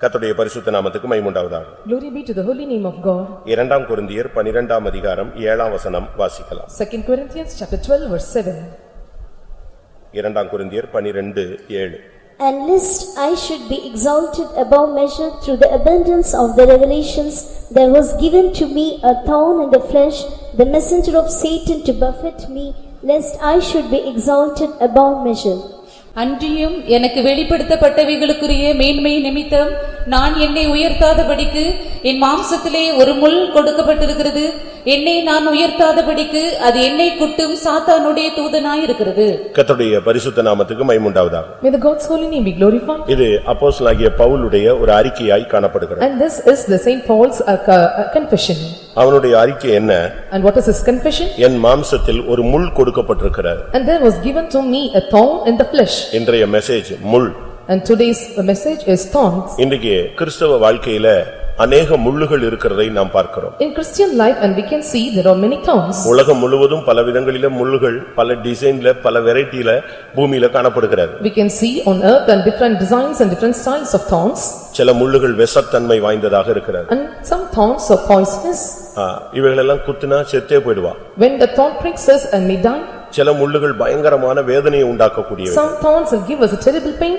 கர்த்தருடைய பரிசுத்த நாமத்துக்கு மைமுண்டாவதாக Glory be to the holy name of God. இரண்டாம் கொரிந்தியர் பனிரெண்டாம் அதிகாரம் ஏழாம் வசனம் வாசிக்கலாம் Second Corinthians chapter twelve verse seven. இரண்டாம் கொரிந்தியர் பனிரெண்டு ஏழு And lest I should be exalted above measure through the abundance of the revelations, there was given to me a thorn in the flesh, the messenger of Satan to buffet me, lest I should be exalted above measure. அன்றியும் எனக்கு வெளிப்படுத்தப்பட்டவைகளுக்குரிய மேன்மை நிமித்தம் நான் என்னை உயர்த்தாதபடிக்கு என் மாம்சத்திலே ஒரு முள் கொடுக்கப்பட்டிருக்கிறது என்னை நான் உயர்த்தாதபடிக்கு அது என்னை குட்டும் சாத்தானுடைய தூதனாயிருக்கிறது கர்த்தருடைய பரிசுத்த நாமத்துக்கு மைமுண்டாவதாக May the God's holy name be glorified. இது அப்போஸ்தலனாகிய பவுலுடைய ஒரு அறிக்கையாய் காணப்படுகிறது And this is the Saint Paul's uh, co- uh, confession. அவனுடைய அறிக்கை என்ன And what is his confession? என் மாம்சத்தில் ஒரு முள் கொடுக்கப்பட்டிருக்கிறது And there was given to me a thorn in the flesh. இன்றைய மெசேஜ் முள் And today's message is thorns. இன்றைக்கு கிறிஸ்தவ வாழ்க்கையில அநேக முள்ளுகள் இருக்கிறதை நாம் பார்க்கிறோம் In Christian life and we can see there are many thorns. உலகம் முழுவதும் பல விதங்களில முள்ளுகள் பல டிசைன்ல பல வெரைட்டில பூமியில காணப்படுகிறது We can see on earth and different designs and different styles of thorns. சில முள்ளுகள் விஷத்தன்மை வாய்ந்ததாக இருக்கிறது And some thorns are poisonous. ஆ, இவைகளெல்லாம் குத்துனா செத்தே போயிடுவா When the thorn pricks us and we die, சில முள்ளுகள் பயங்கரமான வேதனையை உண்டாக்கக்கூடியவை some thorns will give us a terrible pain.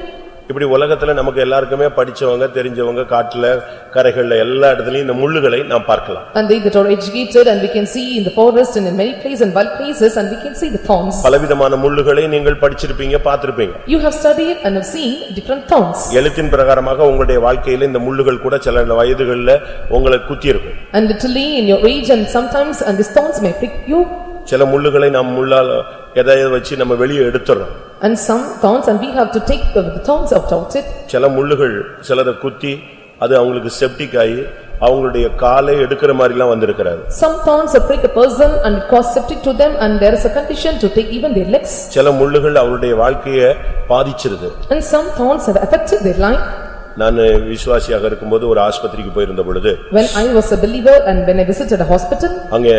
இப்படி உலகத்துல நமக்கு எல்லாருக்குமே படிச்சவங்க தெரிஞ்சவங்க காட்டுல கரைகள்ல எல்லா இடத்துலயும் இந்த முள்ளுகளை நாம் பார்க்கலாம் And they that are educated and we can see in the forest and in many places and wild places and we can see the thorns. பலவிதமான முள்ளுகளை நீங்கள் படிச்சிருப்பீங்க பார்த்திருப்பீங்க You have studied and have seen different thorns. எழுத்தின் பிரகாரமாக உங்களுடைய வாழ்க்கையில இந்த முள்ளுகள் கூட சில வயதுகள்ல உங்களை குத்தி இருக்கும் And literally in your age and sometimes and these thorns may prick you. சில முள்ளுகளை நாம் முள்ளால் எதையாவது வச்சு நம்ம வெளியே எடுத்துறோம் And some thorns and we have to take the thorns out of it. சில முள்ளுகள் சிலரை குத்தி அது அவங்களுக்கு செப்டிக் ஆகி அவங்களுடைய காலை எடுக்கிற மாதிரிலாம் வந்திருக்கிறாரு Some thorns prick a person and it cause septic to them and there is a condition to take even their legs. சில முள்ளுகள் அவருடைய வாழ்க்கையை பாதிச்சிருது And some thorns have affected their life. நான் விசுவாசியாக இருக்கும்போது ஒரு ஆஸ்பத்திரிக்கு போயிருந்த பொழுது When I was a believer and when I visited a hospital அங்கே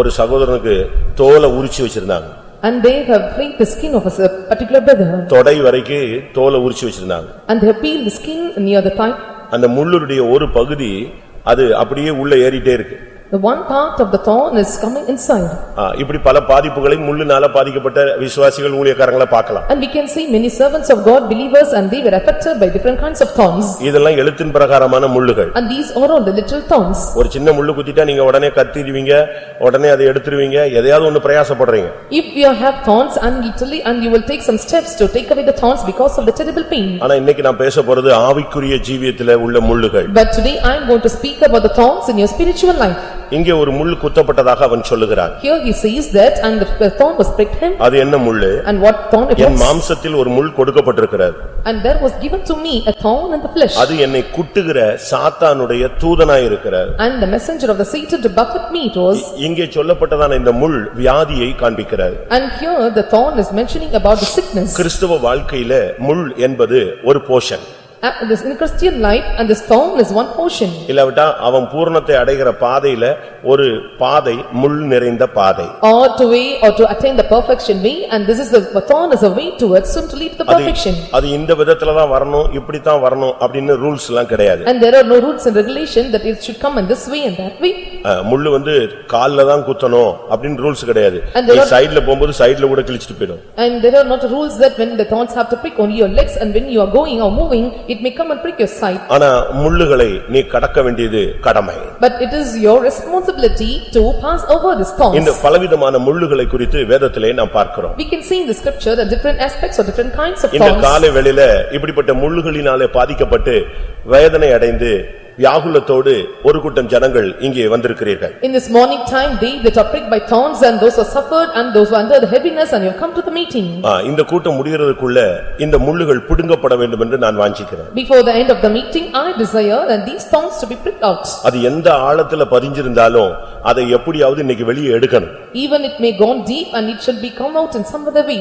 ஒரு சகோதரனுக்கு தோலை உரிச்சு வச்சிருந்தாங்க and they have freed the skin of a particular brother தொடை வரைக்கும் தோலை உரிச்சு வச்சிருந்தாங்க and they have peeled the skin near the thigh. அந்த முள்ளுடைய ஒரு பகுதி அது அப்படியே உள்ள ஏறிட்டே இருக்கு The one part of the thorn is coming inside. ஆ, இப்படி பல பாதிப்புகளை முள்ளுனால பாதிக்கப்பட்ட விசுவாசிகள் ஊழியக்காரங்களை பார்க்கலாம் And we can see many servants of God, believers, and they were affected by different kinds of thorns. இதெல்லாம் எழுத்தின் பிரகாரமான முள்ளுகள் And these are all the literal thorns. ஒரு சின்ன முள்ளு குத்திட்டா நீங்க உடனே கத்திடுவீங்க உடனே அதை எடுத்துருவீங்க எதையாவது ஒண்ணு பிரயாசப்படுறீங்க If you have thorns and literally and you will take some steps to take away the thorns because of the terrible pain. ஆனா இன்னைக்கு நான் பேச போறது ஆவிக்குரிய ஜீவியத்தில உள்ள முள்ளுகள் But today I am going to speak about the thorns in your spiritual life. இங்கே ஒரு முள் குத்தப்பட்டதாக அவன் சொல்லுகிறான் Here he says that and the thorn was pricked him அது என்ன முள்ளு and what thorn it N was. மாம்சத்தில் ஒரு முள் கொடுக்கப்பட்டிருக்கிறது And there was given to me a thorn in the flesh. அது என்னை குட்டுகிற சாத்தானுடைய தூதனாய் இருக்கிறது And the messenger of the Satan to buffet me it was. இங்கே சொல்லப்பட்டதான இந்த முள் வியாதியை காண்பிக்கிறது And here the thorn is mentioning about the sickness. கிறிஸ்தவ வாழ்க்கையில முள் என்பது ஒரு Poshan Uh, this in Christian life and this thorn is one portion. இல்லாவிட்டா அவன் பூரணத்தை அடைகிற பாதையில ஒரு பாதை முள் நிறைந்த பாதை Or to way or to attain the perfection way and this is the the thorn is a way towards him to lead to the அது perfection. அது இந்த விதத்துலதான் வரணும் இப்படித்தான் வரணும் அப்படின்னு ரூல்ஸ் எல்லாம் கிடையாது And there are no rules and regulation that it should come in this way and that way. அஹ், முள்ளு வந்து கால்ல தான் குத்தணும் அப்படின்னு ரூல்ஸ் கிடையாது And there நீ are- சைடுல போகும்போது சைடுல கூட கிழிச்சிட்டு போயிடும் And there are not rules that when the thorns have to prick only your legs and when you are going or moving, it may come and prick your side. ஆனா முள்ளுகளை நீ கடக்க வேண்டியது கடமை But it is your responsibility to pass over the இந்த thorns. பலவிதமான முள்ளுகளை குறித்து வேதத்திலே நாம் பார்க்கிறோம் We can see in the scripture the different aspects or different kinds of இந்த thorns. காலை வேளையில இப்படிப்பட்ட முள்ளுகளினாலே பாதிக்கப்பட்டு வேதனை அடைந்து வியாகுலத்தோடு ஒரு கூட்டம் ஜனங்கள் இங்கே வந்திருக்கிறீர்கள் In this morning time, they that are pricked by thorns and those who suffered and those who are under the heaviness and you have come to the meeting. ஆ, இந்த கூட்டம் முடிகிறதுக்குள்ள இந்த முள்ளுகள் பிடுங்கப்பட வேண்டும் என்று நான் வாஞ்சிக்கிறேன் Before the end of the meeting, I desire that these thorns to be pricked out. அது எந்த ஆழத்துல பதிஞ்சிருந்தாலும் அதை எப்படியாவது இன்னைக்கு வெளியே எடுக்கணும் Even it may gone deep and it shall be come out in some other way.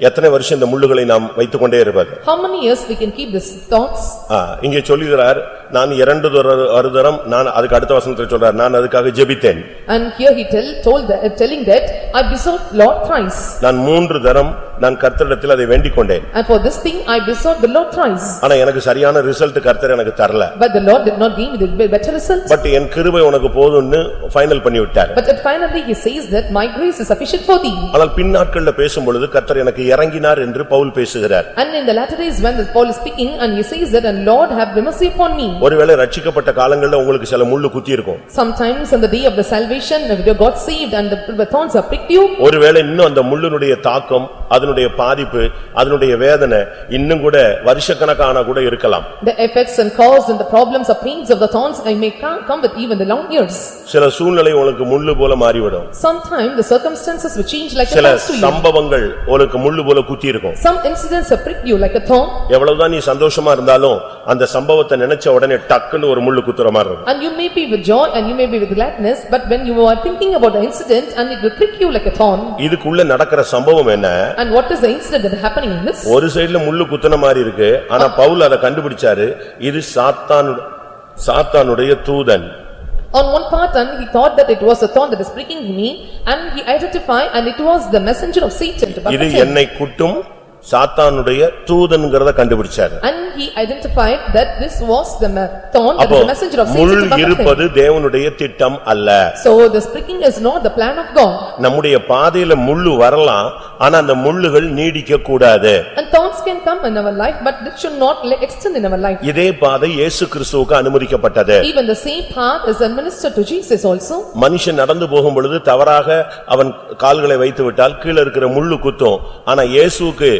எத்தனை வருஷம் இந்த முள்ளுகளை நாம் வைத்துக்கொண்டே இருப்பது? How many years we can keep these thoughts? ஆ, இங்கே சொல்லுகிறார் நான் இரண்டு தர- ஒரு தரம் நான் அதுக்கு அடுத்த வசனத்தில் சொல்றார் நான் அதுக்காக ஜெபித்தேன். And here he tell, told, that- telling that, "I besought Lord thrice, நான் மூன்று தரம் நான் கர்த்தரிடத்தில் அதை வேண்டிக் கொண்டேன் and for this thing I besought the Lord thrice." ஆனா எனக்கு சரியான ரிசல்ட் கர்த்தர் எனக்கு தரல But the Lord did not give me the better result. But என் கிருபை உனக்கு போதும்னு ஃபைனல் பண்ணி விட்டார் But finally he says that, "My grace is sufficient for thee." ஆனால் பின் நாட்கள்ல பேசும் பொழுது கர்த்தர் எனக்கு இறங்கினார் என்று பவுல் பேசுகிறார் And in the latter days when the Paul is speaking, and he says that, "And Lord have mercy upon me." ஒருவேளை ரட்சிக்கப்பட்ட காலங்கள்ல உங்களுக்கு சில முள்ளு குத்தி இருக்கும் Sometimes on the day of the salvation, if you got saved and the thorns have pricked you, ஒருவேளை இன்னும் அந்த முள்ளுனுடைய தாக்கம் அதனுடைய பாதிப்பு அதனுடைய வேதனை இன்னும் கூட வருஷக்கணக்கான கூட இருக்கலாம் the effects and cause and the problems or pains of the thorns, I may come come with even the long years. சில சூழ்நிலை உங்களுக்கு முள்ளு போல மாறிவிடும் Sometimes the circumstances will change like a சில thorns to you. சம்பவங்கள் உனக்கு முள்ளு போல குத்தி இருக்கும் Some incidents have pricked you like a thorn, எவ்வளவுதான் நீ சந்தோஷமா இருந்தாலும் அந்த சம்பவத்தை நினைச்ச உடனே டக்குன்னு ஒரு முள்ளு குத்துற மாதிரி இருக்கும் and you may be with joy and you may be with gladness, but when you are thinking about the incident and it will prick you like a thorn, இதுக்குள்ள நடக்கிற சம்பவம் என்ன and what is the incident that is happening in this? ஒரு சைடுல முள்ளு குத்துன மாதிரி இருக்கு ஆனா பவுல் அதை கண்டுபிடிச்சாரு இது சாத்தானு சாத்தானுடைய தூதன் On one part, and he thought that it was a thorn that is pricking me, and he identified, and it was the messenger of Satan to இது him. என்னை குட்டும் சாத்தானுடைய தூதன்கிறத கண்டுபிடிச்சாரு And he identified that this was the thorn, that is the messenger of முள் Satan him. இருப்பது தேவனுடைய திட்டம் அல்ல So this pricking is not the plan of God. நம்முடைய பாதையில முள்ளு வரலாம் ஆனா அந்த முள்ளுகள் நீடிக்க கூடாது And can come in our life, but this should not le- extend in our life. இதே பாதை இயேசு கிறிஸ்துவுக்கு அனுமதிக்கப்பட்டது Even the same path is administered to Jesus also. மனுஷன் நடந்து போகும் பொழுது தவறாக அவன் கால்களை வைத்து விட்டால் கீழே இருக்கிற முள்ளு குத்தும் ஆனா இயேசுவுக்கு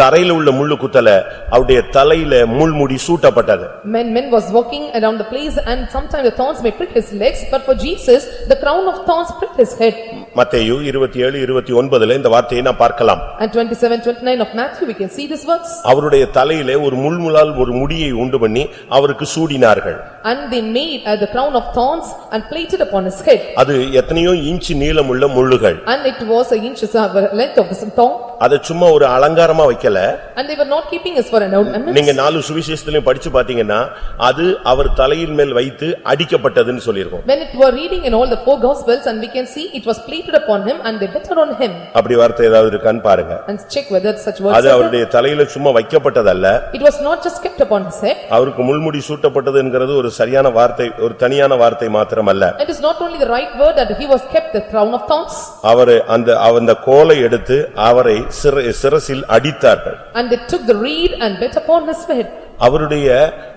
தரையில உள்ள முள்ளு குத்தல அவருடைய தலையில முள்முடி சூட்டப்பட்டது Men, men was walking around the place and sometimes the thorns may prick his legs, but for Jesus, the crown of thorns pricked his head. மத்தேயு இருபத்தி ஏழு இருபத்தி ஒன்பதுல இந்த வார்த்தையை நாம் பார்க்கலாம் And twenty-seven, twenty-nine of Matthew, we can see this words. அவருடைய தலையிலே ஒரு முள்முளால் ஒரு முடியை உண்டு பண்ணி அவருக்கு சூடினார்கள் And they made uh, the crown of thorns and placed it upon his head. அது எத்தனையோ இன்ச்சு நீளமுள்ள முள்ளுகள் And it was a inch of uh, length of this thorn. அதை சும்மா ஒரு அலங்காரமா வைக்கல And they were not keeping us for an ornament. நீங்க நாலு சுவிசேஷத்திலையும் படிச்சு பாத்தீங்கன்னா அது அவர் தலையின் மேல் வைத்து அடிக்கப்பட்டதுன்னு சொல்லியிருக்கோம் When it were reading in all the four gospels and we can see it was plated upon him and they better on him. அப்படி வார்த்தை ஏதாவது இருக்கான்னு பாருங்க And check whether such words அது are there. அவருடைய தலையில சும்மா வைக்கப்பட்டதல்ல It was not just kept upon his head. அவருக்கு முள்முடி சூட்டப்பட்டது என்கிறது ஒரு சரியான வார்த்தை ஒரு தனியான வார்த்தை மாத்திரமல்ல It is not only the right word that he was kept the crown of thorns. அவரு அந்த அந்த கோலை எடுத்து அவரை சிர- சிரசில் அடித்தார்கள் And they took the reed and bet upon his head. அவருடைய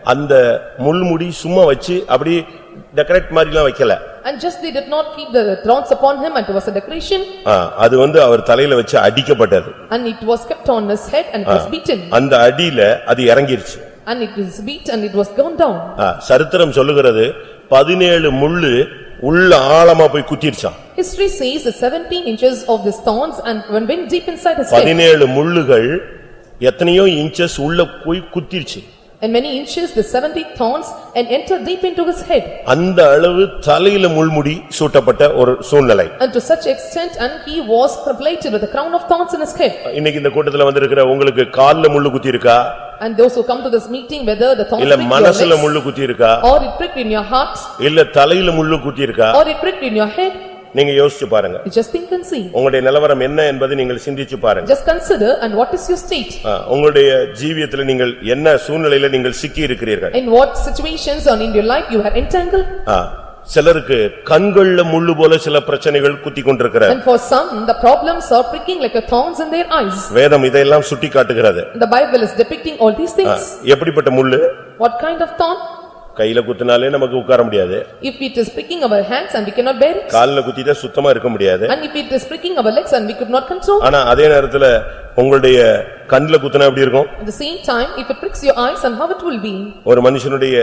அந்த முள்முடி சும்மா வச்சு அப்படி டெக்கரேட் மாதிரிலாம் வைக்கல And just they did not keep the thorns upon him and it was a decoration. ஆ, அது வந்து அவர் தலையில வச்சு அடிக்கப்பட்டது And it was kept on his head and it was beaten. அந்த அடியில அது இறங்கிருச்சு And it was beat and it was gone down. ஆ, சரித்திரம் சொல்லுகிறது பதினேழு முள்ளு உள்ள ஆழமா போய் குத்திருச்சான் History says that seventeen inches of the thorns and when went deep inside his head. பதினேழு முள்ளுகள் எத்தனையோ இன்ச்சஸ் உள்ள போய் குத்திருச்சு And many inches, the seventy thorns and entered deep into his head. அந்த அளவு தலையில முள்முடி சூட்டப்பட்ட ஒரு சூழ்நிலை And to such extent and he was plated with a crown of thorns in his head. இன்னைக்கு இந்த கூட்டத்துல வந்திருக்கிற உங்களுக்கு கால்ல முள்ளு குத்தி இருக்கா And those who come to this meeting, whether the thorns இல்ல pricked your மனசுல legs முள்ளு குத்தி இருக்கா or it pricked in your heart இல்ல தலையில முள்ளு குத்தி இருக்கா or it pricked in your head, நீங்க யோசிச்சு பாருங்க you just think and see. உங்களுடைய நிலவரம் என்ன என்பதை நீங்கள் சிந்திச்சு பாருங்க Just consider and what is your state? ஆ, உங்களுடைய ஜீவியத்துல நீங்கள் என்ன சூழ்நிலையில நீங்கள் சிக்கி இருக்கிறீர்கள் In what situations or in your life you are entangled? ஆ, சிலருக்கு கண்கள்ல முள்ளு போல சில பிரச்சனைகள் குத்தி கொண்டிருக்கிற And for some, the problems are pricking like a thorns in their eyes. வேதம் இதையெல்லாம் சுட்டி காட்டுகிறது The Bible is depicting all these ah, things. எப்படிப்பட்ட முள்ளு What kind of thorn? கையில குத்தினாலே நமக்கு உட்கார முடியாது If it is pricking our hands and we cannot bear it, கால்ல குத்திட்டா சுத்தமா இருக்க முடியாது and if it is pricking our legs and we could not control, ஆனா அதே நேரத்துல உங்களுடைய கண்ணுல குத்துனா எப்படி இருக்கும் At the same time, if it pricks your eyes and how it will be. ஒரு மனுஷனுடைய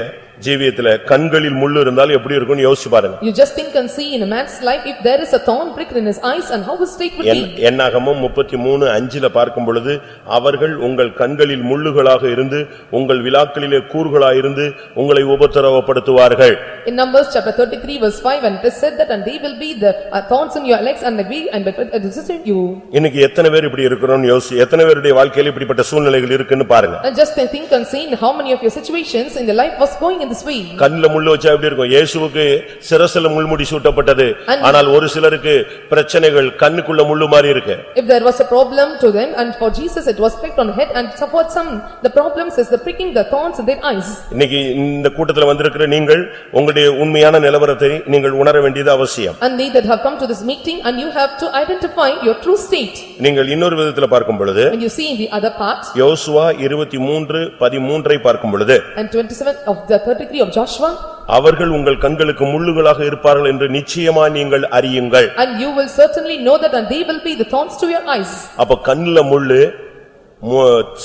ஜீவியத்துல கண்களில் முள்ளு இருந்தால் எப்படி இருக்கும்னு யோசிச்சு பாருங்க You just think and see in a man's life if there is a thorn pricked in his eyes and how his state will be. என்னாகமும் முப்பத்தி மூணு அஞ்சுல பார்க்கும் பொழுது அவர்கள் உங்கள் கண்களில் முள்ளுகளாக இருந்து உங்கள் விழாக்களிலே கூறுகளாயிருந்து உங்களை உபத்திரவப்படுத்துவார்கள் In Numbers chapter thirty-three verse five and it is said that and they will be the uh, thorns in your legs and the weak and but resisting you. இன்னைக்கு எத்தனை பேர் இப்படி இருக்கிறோம்னு யோசி எத்தனை பேருடைய வாழ்க்கையில இப்படிப்பட்ட சூழ்நிலைகள் இருக்குன்னு பாருங்க And just think and see how many of your situations in the life was going in this way. கண்ணுல முள்ளு வச்சா எப்படி இருக்கும் இயேசுவுக்கு சிரசுல முள்முடி சூட்டப்பட்டது ஆனால் ஒரு சிலருக்கு பிரச்சனைகள் கண்ணுக்குள்ள முள்ளு மாதிரி இருக்கு If there was a problem to them and for Jesus it was pricked on head and suffered some, the problems is the pricking the thorns in their eyes. இன்னைக்கு இந்த கூட்டத்துல வந்திருக்கிற நீங்கள் உங்களுடைய உண்மையான நிலவரத்தை நீங்கள் உணர வேண்டியது அவசியம் And they that have come to this meeting and you have to identify your true state. நீங்கள் இன்னொரு விதத்துல பார்க்கும் பொழுது When you see in the other part யோசுவா இருபத்தி மூன்று பதிமூன்றை பார்க்கும் பொழுது and twenty-seven of the thirty-three of Joshua அவர்கள் உங்கள் கண்களுக்கு முள்ளுகளாக இருப்பார்கள் என்று நிச்சயமா நீங்கள் அறியுங்கள் and you will certainly know that and they will be the thorns to your eyes. அப்ப கண்ணுல முள்ளு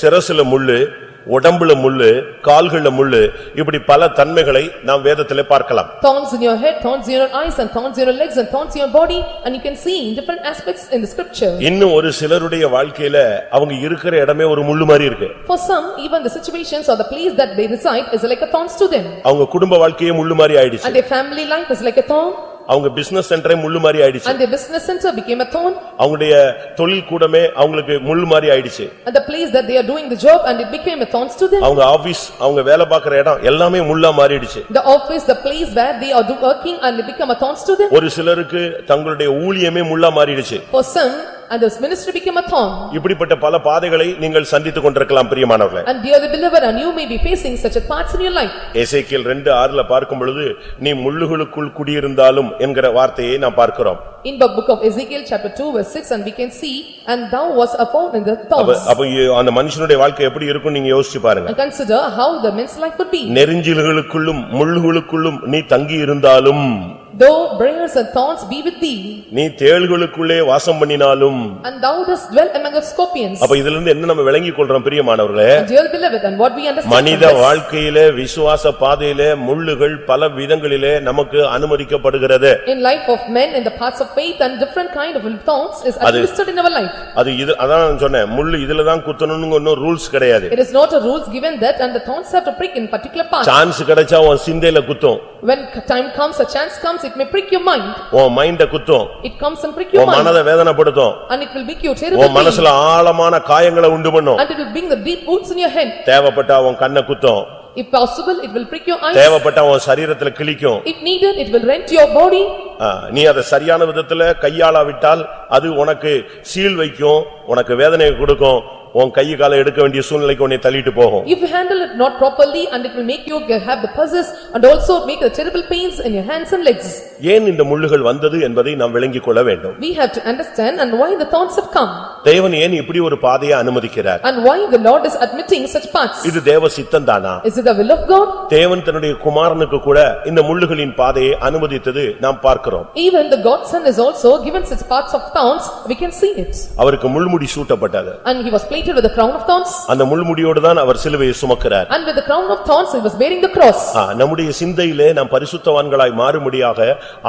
சிரசுல முள்ளு உடம்புல முள்ளு கால்கள்ல முள்ளு இப்படி பல தன்மைகளை நாம் வேதத்திலே பார்க்கலாம் Thorns in your head, thorns in your eyes and thorns in your legs and thorns in your body and you can see in different aspects in the scripture. இன்னும் ஒரு சிலருடைய வாழ்க்கையில அவங்க இருக்கிற இடமே ஒரு முள்ளு மாதிரி இருக்கு For some, even the situations or the place that they reside is like a thorns to them. அவங்க குடும்ப வாழ்க்கையே முள்ளு மாதிரி ஆயிடுச்சு And their family life is like a thorn அவங்க பிசினஸ் சென்டரே முள்ளு மாதிரி ஆயிடுச்சு and their business center became a thorn அவங்களுடைய தொழில் கூடமே அவங்களுக்கு முள்ளு மாதிரி ஆயிடுச்சு and the place that they are doing the job and it became a thorns to them. அவங்க ஆபீஸ் அவங்க வேலை பார்க்கிற இடம் எல்லாமே முள்ளா மாறிடுச்சு The office, the place where they are working and it become a thorns to them. ஒரு சிலருக்கு தங்களுடைய ஊழியமே முள்ளா மாறிடுச்சு For some, and this ministry became a thorn. இப்படிப்பட்ட பல பாதைகளை நீங்கள் சந்தித்துக் கொண்டிருக்கலாம் பிரியமானவர்களே And dearly beloved, and you may be facing such a parts in your life. எசேக்கியேல் ரெண்டு ஆறுல பார்க்கும் பொழுது நீ முள்ளுகளுக்குள் குடியிருந்தாலும் என்கிற வார்த்தையை நாம் பார்க்கிறோம் In the book of Ezekiel, chapter two, verse six, and we can see, and thou was thorn in the thorns. அப்ப அந்த மனுஷனுடைய வாழ்க்கை எப்படி இருக்கும் நீங்க யோசிச்சு பாருங்க And consider how the man's life would be. நெரிஞ்சில்களுக்குள்ளும் முள்ளுகளுக்குள்ளும் நீ தங்கி இருந்தாலும் Though briars and thorns be with thee, நீ தேள்களுக்குள்ளே வாசம் பண்ணினாலும் and thou dost dwell among the scorpions. அப்ப இதுல இருந்து என்ன நம்ம விளங்கிக் கொள்றோம் பிரியமானவர்களே And Dearly beloved, and what we understand மனித from this, வாழ்க்கையிலே விசுவாச பாதையிலே முள்ளுகள் பல விதங்களிலே நமக்கு அனுமதிக்கப்படுகிறது in life of men, in the paths of faith, and different kind of thorns is administered in our life. அது இது அதான் நான் சொன்னேன் முள்ளு இதுலதான் குத்தணும்னு ஒன்னும் ரூல்ஸ் கிடையாது It is not a rules given that, and the thorns have to prick in particular part. Chance கிடைச்சா உன் சிந்தையில குத்தும் When time comes, a chance comes, it may prick your mind. உன் மைண்ட குத்தும் It comes and prick your உன் mind, மனதை வேதனைப்படுத்தும் and it will make you உன் terrible pain. மனசுல ஆழமான காயங்களை உண்டு பண்ணும் And it will bring the deep wounds in your head. தேவைப்பட்டா உன் கண்ணை குத்தும் If possible, it will prick your eyes. தேவைப்பட்டா உன் சரீரத்துல கிழிக்கும் If needed, it will rent your body. ஆ, நீ அதை சரியான விதத்துல கையாளாவிட்டால் அது உனக்கு சீல் வைக்கும் உனக்கு வேதனையை கொடுக்கும் உன் கை காலை எடுக்க வேண்டிய சூழ்நிலைக்கு உன்னை தள்ளிட்டு போகும் If you handle it not properly, and it will make you have the pulses, and also make the terrible pains in your hands and legs. ஏன் இந்த முள்ளுகள் வந்தது என்பதை நாம் விளங்கிக் கொள்ள வேண்டும் We have to understand and why the thorns have come, தேவன் ஏன் இப்படி ஒரு பாதையை அனுமதிக்கிறார் and why the Lord is admitting such parts. இது தேவ சித்தம்தானா Is it the will of God? தேவன் தன்னுடைய குமாரனுக்கு கூட இந்த முள்ளுகளின் பாதையை அனுமதித்தது நாம் பார்க்கிறோம் Even the Godson is also given such parts of thorns, we can see it. அவருக்கு முள்முடி சூட்டப்பட்டது And he was plated with the crown of thorns, அந்த முள்முடியோடு தான் அவர் சிலுவையை சுமக்கிறார் and with the crown of thorns, he was bearing the cross. நம்முடைய சிந்தையிலே நாம் பரிசுத்தவான்களாய் மாறும்படியாக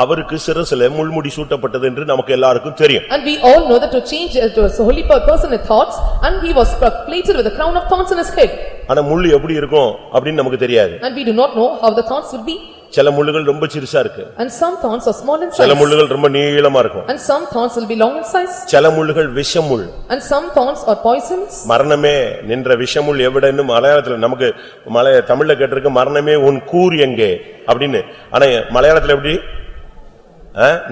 அவருக்கு சிரசிலே முள்முடி சூட்டப்பட்டது என்று நமக்கு எல்லாருக்கும் தெரியும் And we all know that to change uh, to a holy person in thoughts, and he was plated with a crown of thorns in his head. ஆனா முள்ளு எப்படி இருக்கும் அப்படின்னு நமக்கு தெரியாது And we do not know how the thorns would be, சில முள்ளுகள் ரொம்ப சிறுசா இருக்கு and some thorns are small in சில size, முள்ளுகள் ரொம்ப நீளமா இருக்கும் and some thorns will be long in size, சில முள்ளுகள் விஷமுள் and some thorns are poisons. மரணமே நின்ற விஷமுள் எவிடன்னு மலையாளத்துல நமக்கு மலைய தமிழ்ல கேட்டிருக்கு மரணமே உன் கூர் எங்கே அப்படின்னு ஆனா மலையாளத்துல எப்படி?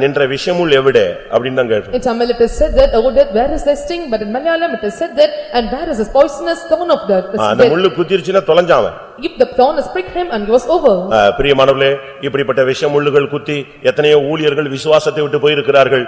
நின்ற விஷமுள் எவிடே அப்படின்னு தான் கேட்டு In Tamil it is said that, "Oh death, where is thy sting?" But in Malayalam it is said that, "And where is this poisonous thorn of death?" அந்த முள்ளு குத்திருச்சுன்னா தொலைஞ்சாவன் If the thorn pricked him and he was over. பிரியமானவர்களே இப்படிப்பட்ட விஷமுள்ளுகள் குத்தி எத்தனையோ ஊழியர்கள் விசுவாசத்தை விட்டு போயிருக்கிறார்கள்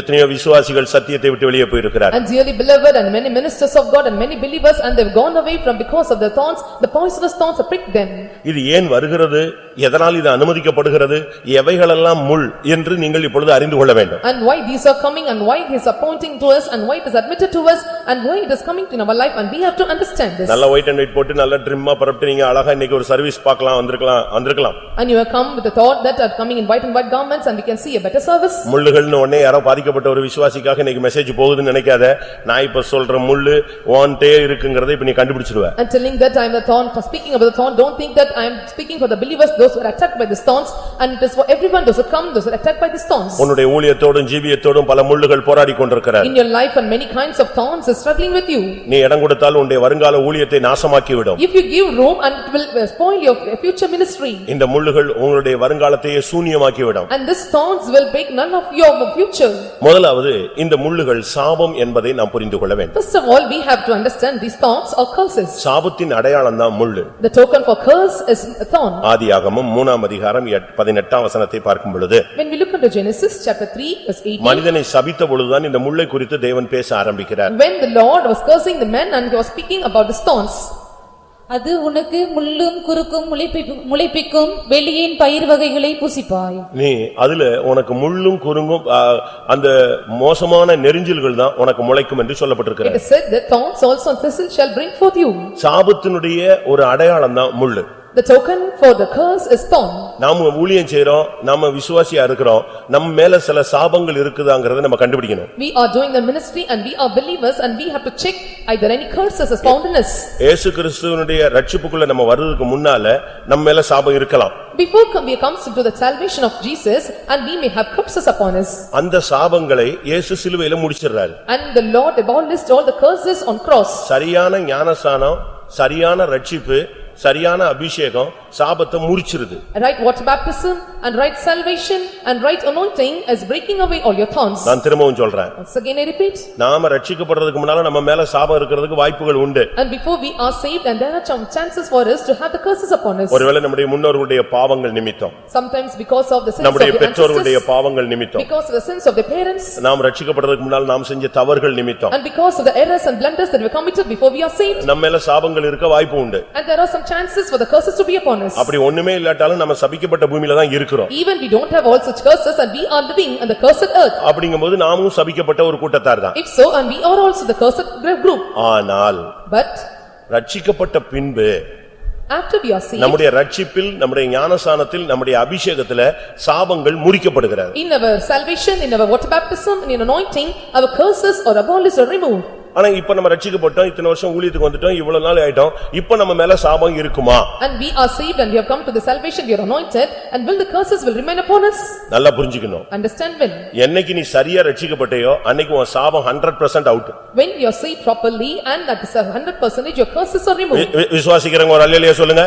எத்தனையோ விசுவாசிகள் சத்தியத்தை விட்டு வெளியே போயிருக்கிறார் And dearly beloved and many ministers of God and many believers and they've gone away from because of the thorns, the poisonous thorns have pricked them. இது ஏன் வருகிறது எதனால் இது அனுமதிக்கப்படுகிறது எவைகளெல்லாம் முள் என்று நீங்கள் இப்பொழுது அறிந்து கொள்ள வேண்டும் And why these are coming and why he is appointing to us and why it is admitted to us and why it is coming in our life and we have to understand this. நல்ல white and white போட்டு நல்ல ட்ரிம்மா பரப்பிட்டு நீங்க அழகா இன்னைக்கு ஒரு service பார்க்கலாம் வந்திருக்கலாம் வந்திருக்கலாம் And you have come with the thought that are coming in white and white garments and we can see a better service. முள்ளுகள்னு உடனே யாரோ பாதிக்கப்பட்ட ஒரு விசுவாசிக்காக இன்னைக்கு மெசேஜ் போகுதுன்னு நினைக்காத நான் இப்ப சொல்ற முள்ளு ஓன்ட்டே இருக்குங்கறதை இப்ப நீ கண்டுபிடிச்சிருவ And telling that I am the thorn, for speaking about the thorn, don't think that I am speaking for the believers, those who are attacked by the thorns and it is for everyone, those who come, those who are attacked by the thorns. உன்னுடைய ஊழியத்தோடும் ஜீவியத்தோடும் பல முள்ளுகள் போராடி கொண்டிருக்கிறார் In your life and many kinds of thorns is struggling with you. நீ இடம் கொடுத்தால் உன்னுடைய வருங்கால ஊழியத்தை நாசமாக்கி விடும் If you give room and it will uh, spoil your future ministry. இந்த முள்ளுகள் உங்களுடைய வருங்காலத்தையே சூனியமாக்கி விடும் And these thorns will break none of your future. முதலாவது இந்த முள்ளுகள் சாபம் என்பதை நாம் புரிந்து கொள்ள வேண்டும் First of all, we have to understand these thorns are curses. சாபத்தின் அடையாளம் தான் முள்ளு The token for curse is a thorn. ஆதியாகமம் மூணாம் அதிகாரம் எட்- பதினெட்டாம் வசனத்தை பார்க்கும் பொழுது When we look into Genesis chapter 3 verse 18, மனிதனை சபித்த பொழுதுதான் இந்த முள்ளை குறித்து தேவன் பேச ஆரம்பிக்கிறார் when the Lord was cursing the men and he was speaking about the thorns. அது உனக்கு முள்ளும் குறுக்கும் முளைப்பிக்கும் முளைப்பிக்கும் வெளியின் பயிர் வகைகளை புசிப்பாய். நீ அதுல உனக்கு முள்ளும் குறுங்கும் அந்த மோசமான நெரிஞ்சில்கள் தான் உனக்கு முளைக்கும் என்று It சொல்லப்பட்டிருக்கிறது is said that thorns also thistles shall bring forth you. சாபத்தினுடைய ஒரு அடையாளம் தான் முள்ளு. The token for the curse is thorn. நாம ஊழியம் செய்றோம் நாம விசுவாசியா இருக்கிறோம் நம்ம மேல சில சாபங்கள் இருக்குதாங்கறத நம்ம கண்டுபிடிக்கணும் We are doing the ministry and we are believers and we have to check either any curses is found in us. இயேசு கிறிஸ்துவனுடைய ரட்சிப்புக்குள்ள நம்ம வர்றதுக்கு முன்னால நம்ம மேல சாபம் இருக்கலாம் Before come- we comes into the salvation of Jesus and we may have curses upon us. அந்த சாபங்களை இயேசு சிலுவையில முடிச்சிடுறாரு And the Lord abolished all the curses on cross. சரியான ஞானசானம் சரியான ரட்சிப்பு சரியான அபிஷேகம் சாபத்தை முறிச்சிருது Right water baptism and right salvation and right anointing is breaking away all your thorns. நான் திரும்பவும் சொல்றேன் Once again I repeat, நாம ரட்சிக்கப்படுறதுக்கு முன்னால நம்ம மேல சாபம் இருக்கிறதுக்கு வாய்ப்புகள் உண்டு and before we are saved and there are some chances for us to have the curses upon us. ஒருவேளை நம்முடைய முன்னோர்களுடைய பாவங்கள் நிமித்தம் Sometimes because of the sins நம்முடைய பெற்றோர்களுடைய பாவங்கள் நிமித்தம் because of the sins of the parents, நாம் ரட்சிக்கப்படுறதுக்கு முன்னால் நாம் செஞ்ச தவறுகள் நிமித்தம் and because of the errors and blunders that were committed before we are saved. நம்ம மேல சாபங்கள் இருக்க வாய்ப்பு உண்டு And there are some chances for the curses to be upon us. அப்படி ஒண்ணுமே இல்லாட்டாலும் நம்ம சபிக்கப்பட்ட பூமியில தான் இருக்கிறோம் Even we don't have all such curses and we are living on the cursed earth. அப்படிங்கும்போது நாமும் சபிக்கப்பட்ட ஒரு கூட்டத்தார் தான் If so, and we are also the cursed group. ஆனால் But ரட்சிக்கப்பட்ட பின்பு நம்முடைய ரட்சிப்பில் நம்முடைய ஞானசானத்தில் நம்முடைய அபிஷேகத்துல சாபங்கள் முறிக்கப்படுகிறது in our salvation, in our water baptism, in anointing, our curses are abolished or removed. ஆனா இப்ப நம்ம ரட்சிக்கப்பட்டோம் இத்தனை வருஷம் ஊழியத்துக்கு வந்துட்டோம் இவ்வளவு நாள் ஆயிட்டோம் இப்ப நம்ம மேல சாபம் இருக்குமா And we are saved and we have come to the salvation, we are anointed, and will the curses will remain upon us? நல்லா புரிஞ்சுக்கணும் Understand when? என்னைக்கு நீ சரியா ரட்சிக்கப்பட்டயோ அன்னைக்கு உன் சாபம் hundred percent out When you are saved properly and that is a hundred percentage, your curses are removed. விசுவாசிக்கிறவங்க ஒரு அல்லையா சொல்லுங்க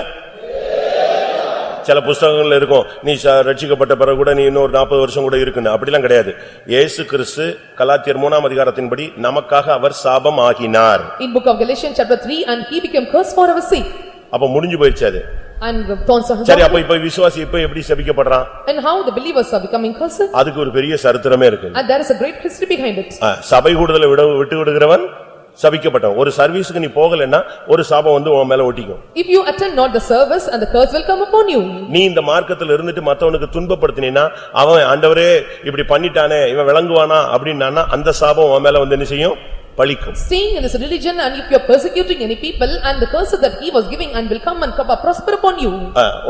சில புஸ்தகங்கள்ல இருக்கும் நீ ரட்சிக்கப்பட்ட பிறகு கூட நீ இன்னொரு நாற்பது வருஷம் கூட இருக்குன்னு. அப்படிலாம் கிடையாது. இயேசு கிறிஸ்து கலாத்தியர் மூணாம் அதிகாரத்தின்படி நமக்காக அவர் சாபம் ஆகினார் In book of Galatians chapter 3, and he became cursed for our sake. அப்ப முடிஞ்சு போயிருச்சு அது. And the thorns are சரி அப்ப இப்ப விசுவாசி இப்ப எப்படி சபிக்கப்படுறான்? And how the believers are becoming cursed? அதுக்கு ஒரு பெரிய சரித்திரமே இருக்கு. And there is a great history behind it. ஆ, சபை கூடுதலை விட விட்டு விடுகிறவன் சபிக்கப்பட்டவன். ஒரு சர்வீஸுக்கு நீ போகலைன்னா ஒரு சாபம் வந்து உன் மேல ஒட்டிக்கும். If you attend not the service and the curse will come upon you. நீ இந்த மார்க்கத்துல இருந்துட்டு மத்தவனுக்கு துன்பப்படுத்தினா அவன் ஆண்டவரே இப்படி பண்ணிட்டானே இவன் விளங்குவானா அப்படின்னா அந்த சாபம் உன் மேல வந்து என்ன செய்யும்? பலிக்கும் Staying in this religion and if you are persecuting any people and the curse that he was giving and will come and prosper upon you.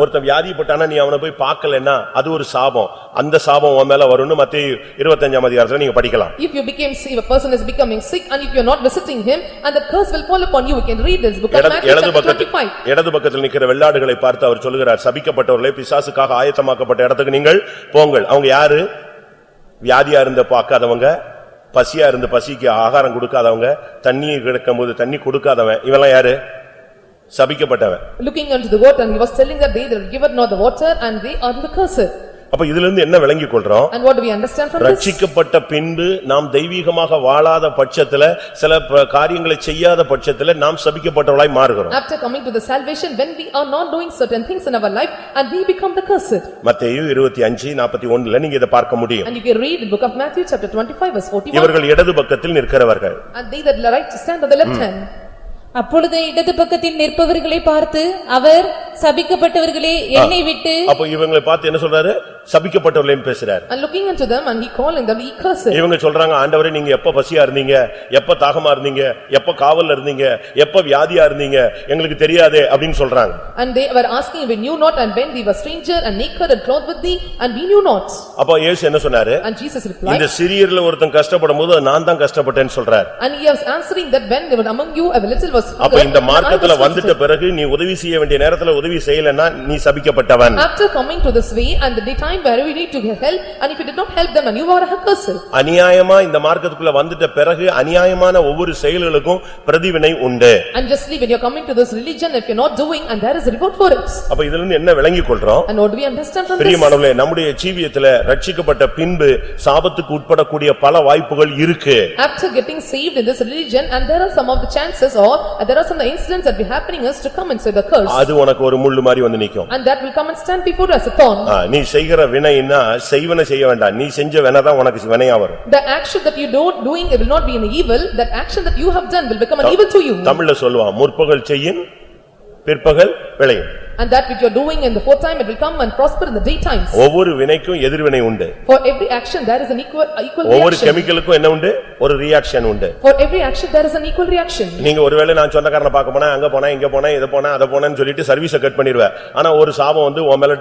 ஒருத்தன் வியாதிப்பட்டானா நீ அவனை போய் பார்க்கலன்னா அது ஒரு சாபம் அந்த சாபம் உன் மேல வரும்னு மத்திய இருபத்தஞ்சாம் அதிகாரத்துல நீங்க படிக்கலாம் If you became, if a person is becoming sick and if you are not visiting him and the curse will fall upon you, you can read this book of இடது- Matthew இடது பக்கத்தில். இடது பக்கத்தில் நிக்கிற வெள்ளாடுகளை பார்த்து அவர் சொல்லுகிறார் சபிக்கப்பட்டவர்களே பிசாசுக்காக ஆயத்தமாக்கப்பட்ட இடத்துக்கு நீங்கள் போங்கள் அவங்க யாரு வியாதியா இருந்த பார்க்காதவங்க பசியா இருந்து பசிக்கு ஆகாரம் கொடுக்காதவங்க தண்ணி கிடக்கும்போது தண்ணி கொடுக்காதவன் இவெல்லாம் யாரு சபிக்கப்பட்டவன் Looking unto the water and he was telling that they that give not the water and they are the cursed. அப்ப இதுல இருந்து என்ன விளங்கிக் கொள்றோம் And what do we understand from this? ரட்சிக்கப்பட்ட பின்பு நாம் தெய்வீகமாக வாழாத பட்சத்துல சில ப- காரியங்களை செய்யாத பட்சத்துல நாம் சபிக்கப்பட்டவளாய் மாறுகிறோம் After coming to the salvation, when we are not doing certain things in our life and we become the cursed. மத்தேயு இருபத்தி அஞ்சு நாற்பத்தி ஒண்ணுல நீங்க இதை பார்க்க முடியும் And you can read in book of Matthew, chapter twenty-five, verse forty-one. இவர்கள் இடது பக்கத்தில் நிற்கிறவர்கள் And they that right stand on the left hand. அப்பொழுது இடது பக்கத்தில் நிற்பவர்களை பார்த்து அவர் சபிக்கப்பட்டவர்களே என்னை விட்டு அப்ப இவங்களை பார்த்து என்ன சொல்றாரு சபிக்கப்பட்டவர்களையும் பேசுறாரு And looking unto them and he calling them, he cursed. இவங்க சொல்றாங்க ஆண்டவரே நீங்க எப்ப பசியா இருந்தீங்க எப்ப தாகமா இருந்தீங்க எப்ப காவல்ல இருந்தீங்க எப்ப வியாதியா இருந்தீங்க எங்களுக்கு தெரியாதே அப்படின்னு சொல்றாங்க And they were asking, we knew not, and when we were stranger and naked and clothed with thee, and we knew not. அப்ப இயேசு என்ன சொன்னாரு And Jesus இந்த replied, சிறியர்ல ஒருத்தன் கஷ்டப்படும் போது நான் தான் கஷ்டப்பட்டேன்னு சொல்றாரு and he was answering that when they were among you, a little was அப்ப hunger, இந்த and I மார்க்கத்துல was வந்துட்ட. பிறகு நீ உதவி செய்ய வேண்டிய நேரத்துல உதவி செய்யலைன்னா நீ சபிக்கப்பட்டவன் After coming to this way, and the time where we need to get help, and if you did not help them, and you are a cursed. அநியாயமா இந்த மார்க்கத்துக்குள்ள வந்துட்ட பிறகு அநியாயமான ஒவ்வொரு செயல்களுக்கும் பிரதிவினை உண்டு And justly, when you're coming to this religion, if you're not doing, and there is a reward for it. அப்ப இதுல இருந்து என்ன விளங்கிக் கொள்றோம் And what do we understand from this? பிரியமானவர்களே நம்முடைய ஜீவியத்துல ரட்சிக்கப்பட்ட பின்பு சாபத்துக்கு உட்படக்கூடிய பல வாய்ப்புகள் இருக்கு After getting saved in this religion, and there are some of the chances, or there are some of the incidents that be happening is to come inside the curse. அது உனக்கு ஒரு முள்ளு மாதிரி வந்து நிக்கும் And that will come and stand before as a thorn. ஆ, நீ செய்கிற வினைன்னா செய்வன செய்ய வேண்டாம் நீ செஞ்ச வினைதான் உனக்கு வினையா வரும் The action that you don't doing, it will not be an evil, that action that you have done will become an evil to you. தமிழ்ல சொல்லுவான் முற்பகல் செய்யின் பிற்பகல் விளையும் And that which you are doing in the fourth time, it will come and prosper in the daytimes. ஒவ்வொரு வினைக்கும் எதிர்வினை உண்டு For every action, there is an equal, equal ஒவ்வொரு reaction. கெமிக்கலுக்கும் என்ன உண்டு ஒரு ரியாக்ஷன் உண்டு For every action, there is an equal reaction. நீங்க ஒருவேளை நான் சொந்தக்காரனை பார்க்க போனா அங்க போனா இங்க போனா இத போனா அத போனேன்னு சொல்லிட்டு சர்வீஸ கட் பண்ணிடுவேன் ஆனா ஒரு சாபம் வந்து உன் மேல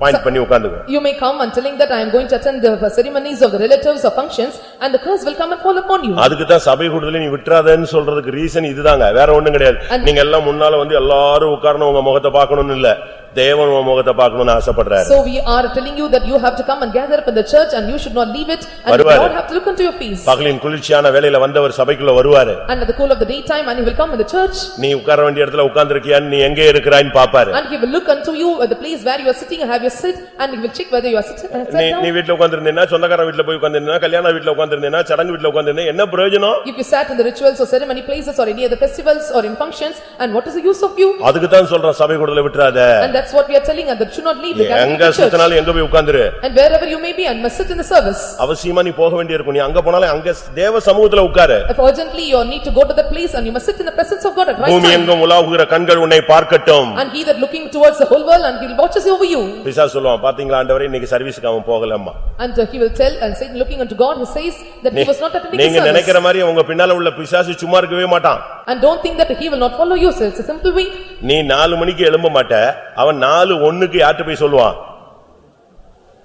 பாயிண்ட் பண்ணி உட்கார்ந்துக்கும் You may come and telling that I am going to attend the ceremonies of the relatives or functions, and the curse will come and fall upon you. அதுக்கு தான் சபை கூடுதல நீ விட்டுறாதன்னு சொல்றதுக்கு ரீசன் இதுதாங்க வேற ஒண்ணும் கிடையாது நீங்க எல்லாம் முன்னால வந்து எல்லாரும் உட்கார்ந்து உங்க முகத்தை பார்க்கணும்னு இல்ல தேவன் உன் முகத்தை பார்க்கணும்னு ஆசைப்படுறாரு So we are telling you that you have to come and gather up in the church and you should not leave it and you வருவாரு. don't have to look into your face. பகலின் குளிர்ச்சியான வேளையில வந்தவர் சபைக்குள்ள வருவாரு And at the cool of the daytime and he will come in the church நீ உட்கார வேண்டிய இடத்துல உட்கார்ந்திருக்கியான்னு நீ எங்க இருக்கிறான்னு பாப்பாரு and he will look unto you at the place where you are sitting and have your sit and he will check whether you are sitting and நீ sat நீ down. வீட்ல உட்கார்ந்திருந்தீன்னா சொந்தக்காரன் வீட்ல போய் உட்கார்ந்திருந்தீன்னா கல்யாண வீட்ல உட்கார்ந்திருந்தீன்னா சடங்கு வீட்ல உட்கார்ந்திருந்தீன்னா என்ன பிரயோஜனம் If you sat in the rituals or ceremony places or any other festivals or in functions and what is the use of you? அதுக்கு தான் சொல்றேன் சபை கூடல விட்டுறாத And that's what we are telling and that should not leave the gathering எங்க of the church. சுத்தினாலும் எங்க போய் உட்கார்ந்துரு And wherever you may be and must sit in the service. அவசியமா நீ போக வேண்டியிருக்கும் நீ அங்க போனாலும் அங்க தேவ சமூகத்துல உட்காரு If urgently you need to go to that place and you must sit in the presence of God at right பூமி time. எங்கும் உலாவுகிற கண்கள் உன்னை பார்க்கட்டும் And he that looking towards the whole world and he watches over you. பிசா சொல்லுவான் பாத்தீங்களா ஆண்டவரே இன்னைக்கு சர்வீஸ்க்கு அவன் போகலம்மா And uh, he will tell and Satan looking unto God, he says that he was not attending the நீங்க service. நினைக்கிற மாதிரி உங்க பின்னால உள்ள பிசாசு சும்மா இருக்கவே மாட்டான் And don't think that he will not follow you, so it's a simple way. நீ நாலு மணிக்கு எழும்ப மாட்ட அவன் நாலு ஒண்ணுக்கு யார்கிட்ட போய் சொல்லுவான்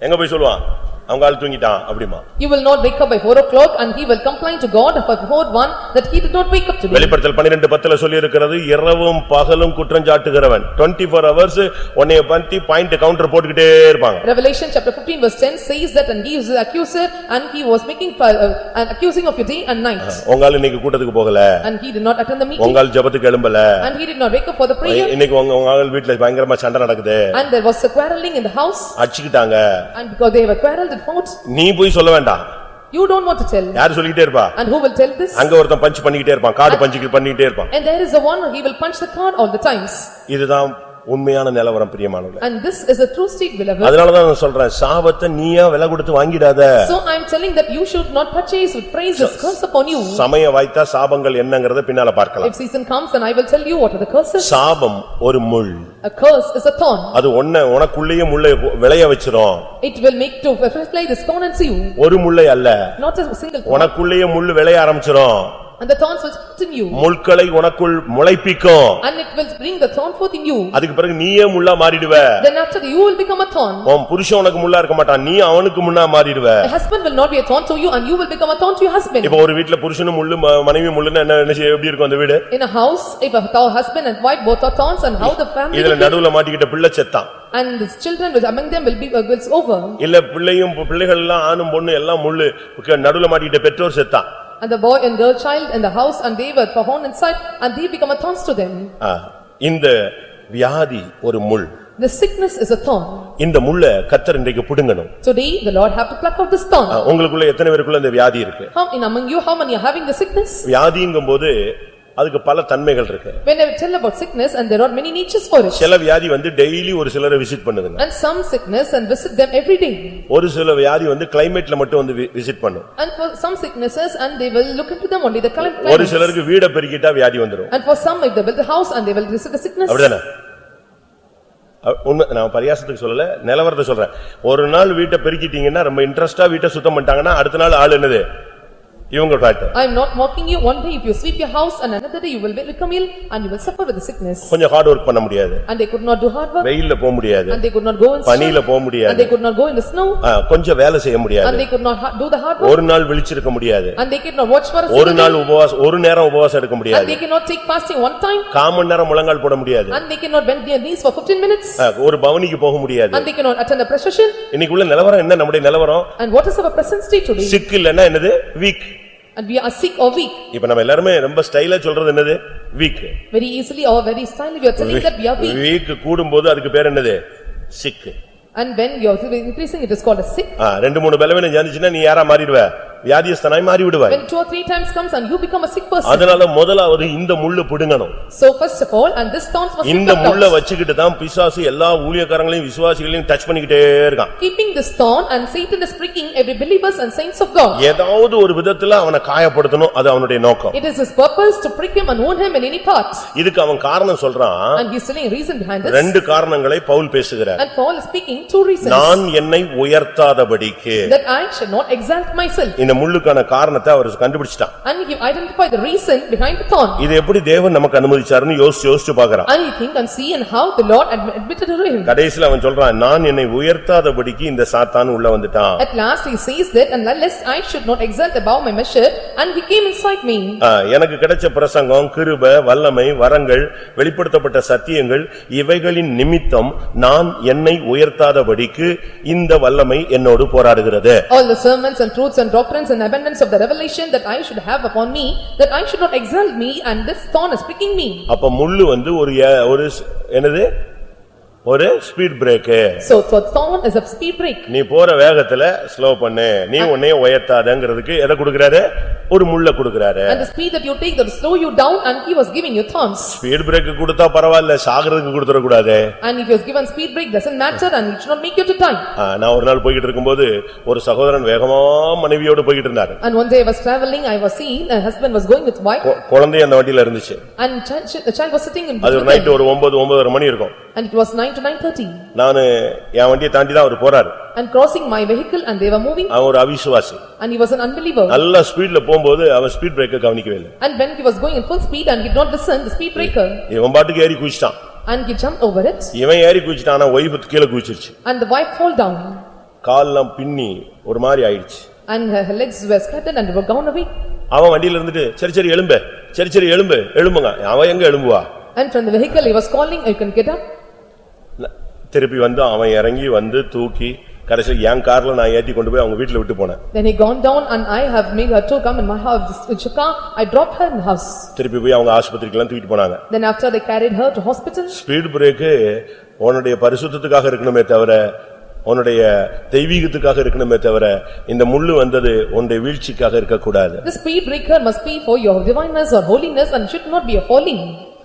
எங்க போய் சொல்லுவான் அவங்க ஆள் தூங்கிட்டான் அப்படிமா You will not wake up by four o'clock and he will complain to God for one that he did not wake up today. வெளிப்படுத்தல் பன்னிரெண்டு பத்துல சொல்லி இருக்கிறது இரவும் பகலும் குற்றஞ்சாட்டுகிறவன் டுவெண்ட்டி ஃபோர் ஹவர்ஸ் உன்னைய பத்தி பாயிண்ட் கவுண்டர் போட்டுக்கிட்டே இருப்பாங்க Revelation chapter fifteen verse ten says that and he is the accuser and he was making uh, and accusing of your day and night. உங்கால் இன்னைக்கு கூட்டத்துக்கு போகல And he did not attend the meeting உங்கால் ஜெபத்துக்கு எழும்பல and he did not wake up for the prayer இன்னைக்கு உங்க உங்க ஆள் வீட்டுல பயங்கரமா சண்டை நடக்குது and there was a quarreling in the house அடிச்சுக்கிட்டாங்க and because they were quarreled and fought. நீ போய் சொல்ல வேண்டாம் You don't want to tell. யாரு சொல்லிக்கிட்டே இருப்பா And who will tell this? அங்க ஒருத்தன் பஞ்ச் பண்ணிக்கிட்டே இருப்பான் கார்டு பஞ்சுக்கு பண்ணிக்கிட்டே இருப்பான் And there is a one, he will punch the card all the times. இதுதான் உண்மையான நிலவரம் பிரியமானவர்களே And this is a true state, beloved. அதனாலதான் நான் சொல்றேன் சாபத்தை நீயா விலை கொடுத்து வாங்கிடாத So I am telling that you should not purchase with praises curse upon you. சமய வாய்த்தா சாபங்கள் என்னங்கறத பின்னால பார்க்கலாம் If season comes and I will tell you what are the curses. சாபம் ஒரு முள் A curse is a thorn. அது ஒன்ன உனக்குள்ளேயே முள்ளை விளைய வச்சிரும் It will make to firstly this thorn and see you, ஒரு முள்ளை அல்ல not a single thorn. உனக்குள்ளேயே முள்ளு விளைய ஆரம்பிச்சிரும் And the thorns will continue. முள்களை உனக்குள் முளைப்பிக்கும் And it will bring the thorn forth in you. அதுக்கு பிறகு நீயே முள்ளா மாறிடுவ Then after you will become a thorn. உன் புருஷன் உனக்கு முள்ளா இருக்க மாட்டான் நீ அவனுக்கு முன்னா மாறிடுவ A husband will not be a thorn to you and you will become a thorn to your husband. இப்ப ஒரு வீட்ல புருஷனும் முள்ளு மனைவி முள்ளுன்னு என்ன என்ன எப்படி இருக்கும் அந்த வீடு In a house, if a husband and wife both are thorns and how the family இதுல. நடுவுல மாட்டிக்கிட்ட பிள்ளை செத்தான் And the children which among them will be, uh, will over. இல்ல பிள்ளையும் பிள்ளைகள் எல்லாம் ஆணும் பொண்ணு எல்லாம் முள்ளு நடுவுல மாட்டிக்கிட்ட பெற்றோர் செத்தான் And the boy and girl child in the house and they were found inside and they become a thorns to them. ஆ, இந்த வியாதி ஒரு முள் The sickness is a thorn. இந்த முள்ள கத்தர் இன்றைக்கு புடுங்கணும் Today, the Lord have to pluck out this ah, thorn. உங்களுக்குள்ள எத்தனை பேருக்குள்ள இந்த வியாதி இருக்கு How in among you, how many are having the sickness? வியாதிங்கும்போது அதுக்கு பல தன்மைகள் இருக்கு When I tell about sickness and there are many natures for it. சில வியாதி வந்து டெய்லி ஒரு சிலரை விசிட் பண்ணுதுங்க And some sickness and visit them every day. ஒரு சில வியாதி வந்து கிளைமேட்ல மட்டும் வந்து விசிட் பண்ணும் And for some sicknesses and they will look into them only the clim- ஒரு. சிலருக்கு வீட பெருக்கிட்டா வியாதி வந்துரும் And for some, if they build a house and they will visit the sickness. அப்படிதானே உண்மை நான் பரியாசத்துக்கு சொல்லல நிலவரத்தை சொல்றேன் ஒரு நாள் வீட்டை பெருக்கிட்டீங்கன்னா ரொம்ப இன்ட்ரெஸ்டா வீட்டை சுத்தம் பண்ணிட்டாங்கன்னா அடுத்த நாள் ஆள் என்னது இவங்க factor I am not mocking you. One day if you sweep your house and another day you will become ill and you will suffer with the sickness. கொஞ்சம் ஹார்ட் ஒர்க் பண்ண முடியாது And they could not do hard work வெயில்ல போக முடியாது and they could not go in பனியில snow போக and முடியாது they could not go in the snow ஆ, கொஞ்சம் வேலை செய்ய and முடியாது they could not ha- do the hard work ஒரு நாள் விழிச்சிருக்க முடியாது and they could not watch for a ஒரு single நாள் day உபவாசம் ஒரு நேரம் உபவாசம் எடுக்க and முடியாது they cannot take fasting one time common நேரம் முழங்கால் போட முடியாது and they cannot bend their knees for fifteen minutes ஆ, ஒரு பவனிக்கு போக முடியாது and they cannot attend a procession இன்னைக்குள்ள நிலவரம் என்ன நம்முடைய நிலவரம் and what is our present state today sick இல்லன்னா என்னது weak and we are sick or weak இப்ப நம்ம எல்லாருமே ரொம்ப ஸ்டைலா சொல்றது என்னது weak very easily or very stylily we are telling that we are weak weak கூடும்போது அதுக்கு பேர் என்னது சிக்கு and when you are increasing it is called a sick ரெண்டு மூணு பலவீனம் இருந்துச்சுன்னா நீ யாரா மாறிடுவ வியாதியஸ்தனாய் மாறி விடுவாய் when two or three times comes and you become a sick person அதனால முதலாவது இந்த முள்ளு பிடுங்கணும் so first of all and this thorns must be இந்த plucked முள்ள out வச்சுக்கிட்டு தான் பிசாசு எல்லா ஊழியக்காரங்களையும் விசுவாசிகளையும் டச் பண்ணிக்கிட்டே இருக்கான் keeping this thorn and Satan is pricking every believers and saints of God ஏதாவது ஒரு விதத்துல அவனை காயப்படுத்தணும் அது அவனுடைய நோக்கம் it is his purpose to prick him and wound him in any part இதுக்கு அவன் காரணம் சொல்றான் and he is telling reason behind this ரெண்டு காரணங்களை பவுல் பேசுகிறார் and Paul is speaking two reasons நான் என்னை உயர்த்தாதபடிக்கு that I should not exalt myself இந்த முள்ளுக்கான காரணத்தை அவர் கண்டுபிடிச்சிட்டான். And he identified the reason behind the thorn. இது எப்படி தேவன் நமக்கு அனுமதிச்சாருன்னு யோசிச்சு யோசிச்சு பாக்குறான் and you think and see and how the Lord admi- admitted to him. கடைசில அவன் சொல்றான் நான் என்னை உயர்த்தாதபடிக்கு இந்த சாத்தான் உள்ள வந்துட்டான். At last he says that, and lest I should not exalt above my measure, and he came inside me. எனக்கு கிடைச்ச பிரசங்கம் கிருப வல்லமை வரங்கள் வெளிப்படுத்தப்பட்ட சத்தியங்கள் இவைகளின் நிமித்தம் நான் என்னை உயர்த்தாதபடிக்கு இந்த வல்லமை என்னோடு போராடுகிறது. All the sermons and truths and doctrines and abundance of the revelation that I should have upon me, that I should not exalt me, and this thorn is pricking me. அப்ப முள்ளு வந்து ஒரு ஏ- ஒரு ஸ்- என்னது ஒரு speed break So for thorn is a speed break, நீ போற வேகத்துல ஸ்லோ பண்ணு நீ உன்னைய உயர்த்தாதங்கிறதுக்கு எதை கொடுக்கறாரு ஒரு முள்ள கொடுக்கறாரு and the speed that you take that will slow you down, and he was giving you thorns. Speed break கொடுத்தா பரவாயில்ல சாகிறதுக்கு And if he was given speed break, doesn't matter, and it should not make you to die. ஆ, நான் ஒரு நாள் போய்கிட்டு இருக்கும்போது ஒரு சகோதரன் வேகமா மனைவியோடு போய்கிட்டு இருந்தாரு And one day I was traveling, I was seeing, a husband was going with wife, கொ- குழந்தை அந்த வண்டியில இருந்துச்சு and child- the child was sitting in அது நைட். ஒரு ஒன்பது ஒன்பதரை மணி இருக்கும் And it was nine to nine thirty. நானு என் வண்டியை தாண்டி தான் அவர் போறாரு And crossing my vehicle, and they were moving, அவன் ஒரு அவிசுவாசி and he was an unbeliever. நல்ல ஸ்பீட்ல போகும்போது அவன் ஸ்பீட் பிரேக்க கவனிக்கவே இல்லை And when he was going in full speed and did not listen, the speed breaker, இவன் பாட்டுக்கு ஏறி குதிச்சிட்டான் and he jumped over it, இவன் ஏறி குதிச்சிட்டான் ஒய்ஃபு கீழே குதிச்சிருச்சு and the wife fall down, கால்லாம் பின்னி ஒரு மாதிரி ஆயிடுச்சு and her legs were scattered and were gone away. அவன் வண்டியில இருந்துட்டு சரி சரி எழும்பு சரி சரி எழும்பு எழும்புங்க அவன் எங்க எழும்புவா And from the vehicle, he was calling, "You can get up." திருப்பி வந்து அவன் இறங்கி வந்து தூக்கி கடைசி என் கார்ல நான் ஏத்தி கொண்டு போய் அவங்க வீட்டுல விட்டு போனேன் Then he gone down, and I have made her to come in my house, in Chukka, I dropped her in the house. திருப்பி போய் அவங்க ஆஸ்பத்திரிக்கெல்லாம் தூக்கிட்டு போனாங்க Then after they carried her to hospital, speed break உன்னுடைய பரிசுத்தத்துக்காக இருக்கணுமே தவிர உன்னுடைய தெய்வீகத்துக்காக இருக்கணுமே தவிர இந்த முள்ளு வந்தது உன்னுடைய வீழ்ச்சிக்காக இருக்கக்கூடாது the speed breaker must be for your divineness or holiness and should not be a falling.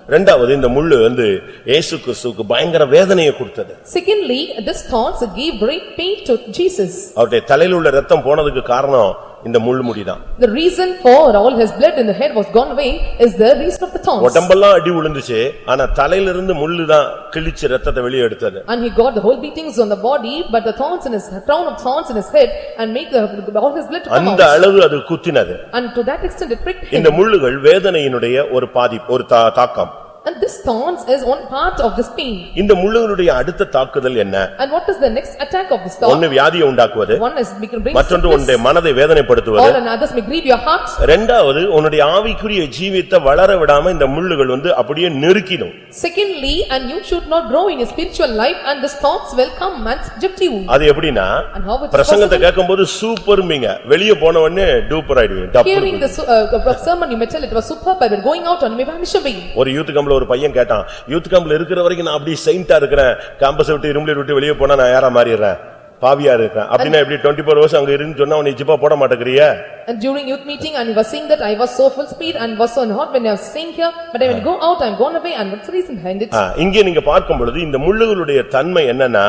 ரெண்டாவது இந்த முள்ளு வந்து இயேசு கிறிஸ்துவுக்கு பயங்கர வேதனையை கொடுத்தது Secondly, this thorns gave great pain to Jesus. அவருடைய தலையில உள்ள ரத்தம் போனதுக்கு காரணம் இந்த முள்முடிதான் The reason for all his blood in the head was gone away is the reason of the thorns. உடம்பெல்லாம் அடி விழுந்துச்சு ஆனா தலையிலிருந்து முள்ளுதான் கிழிச்சு ரத்தத்தை வெளியே எடுத்தது And he got the whole beatings on the body, but the thorns in his, crown of thorns in his head and make the, all his blood to come அந்த out. அளவு அது குத்தினது And to that extent it pricked இந்த him. முள்ளுகள் வேதனையினுடைய ஒரு பாதி ஒரு தா- தாக்கம் And this thorns is one part of this pain. இந்த முள்ளுகளுடைய அடுத்த தாக்குதல் என்ன And what is the next attack of this thorn? ஒன்னு வியாதியை உண்டாக்குவது One is make- brings மற்றொன்று sickness, உன்னுடைய மனதை வேதனைப்படுத்துவது all and others may grieve your heart. ரெண்டாவது உன்னுடைய ஆவிக்குரிய ஜீவியத்தை வளர விடாம இந்த முள்ளுகள் வந்து அப்படியே நெருக்கிடும் Secondly, and you should not grow in your spiritual life and the thoughts will come and subject you. அது எப்படின்னா And how it is பிரசங்கத்தை possible? கேட்கும்போது சூப்பர்மிங்க வெளியே போன உடனே டூப்பர் ஆயிடுவீங்க Hearing டப்புனு. the su- uh, uh, sermon, you may tell it was superb, but going out and you may vanish away. ஒரு யூத் கேம்ப்ல ஒரு பையன் கேட்டான் யூத் கேம்ப்ல இருக்கிற வரைக்கும் நான் அப்படியே செயின்டா இருக்கிறேன். கேம்பஸ் விட்டு இரும்பலி விட்டு வெளியே போனா நான் யாரா மாறிடுறேன்? பாவியா இருக்கேன் அப்படின்னா எப்படி ஃபோர் ஹவர்ஸ் அங்க இருந்து சொன்னா உன்னை ஜிப்பா போட மாட்டேங்கிறிய? And during youth meeting and he was saying that I was so full speed and was so hot when I was staying here, but I will go out, I am gone away and what's the reason behind it? இங்கே நீங்க பார்க்கும் பொழுது இந்த முள்ளுகளுடைய தன்மை என்னன்னா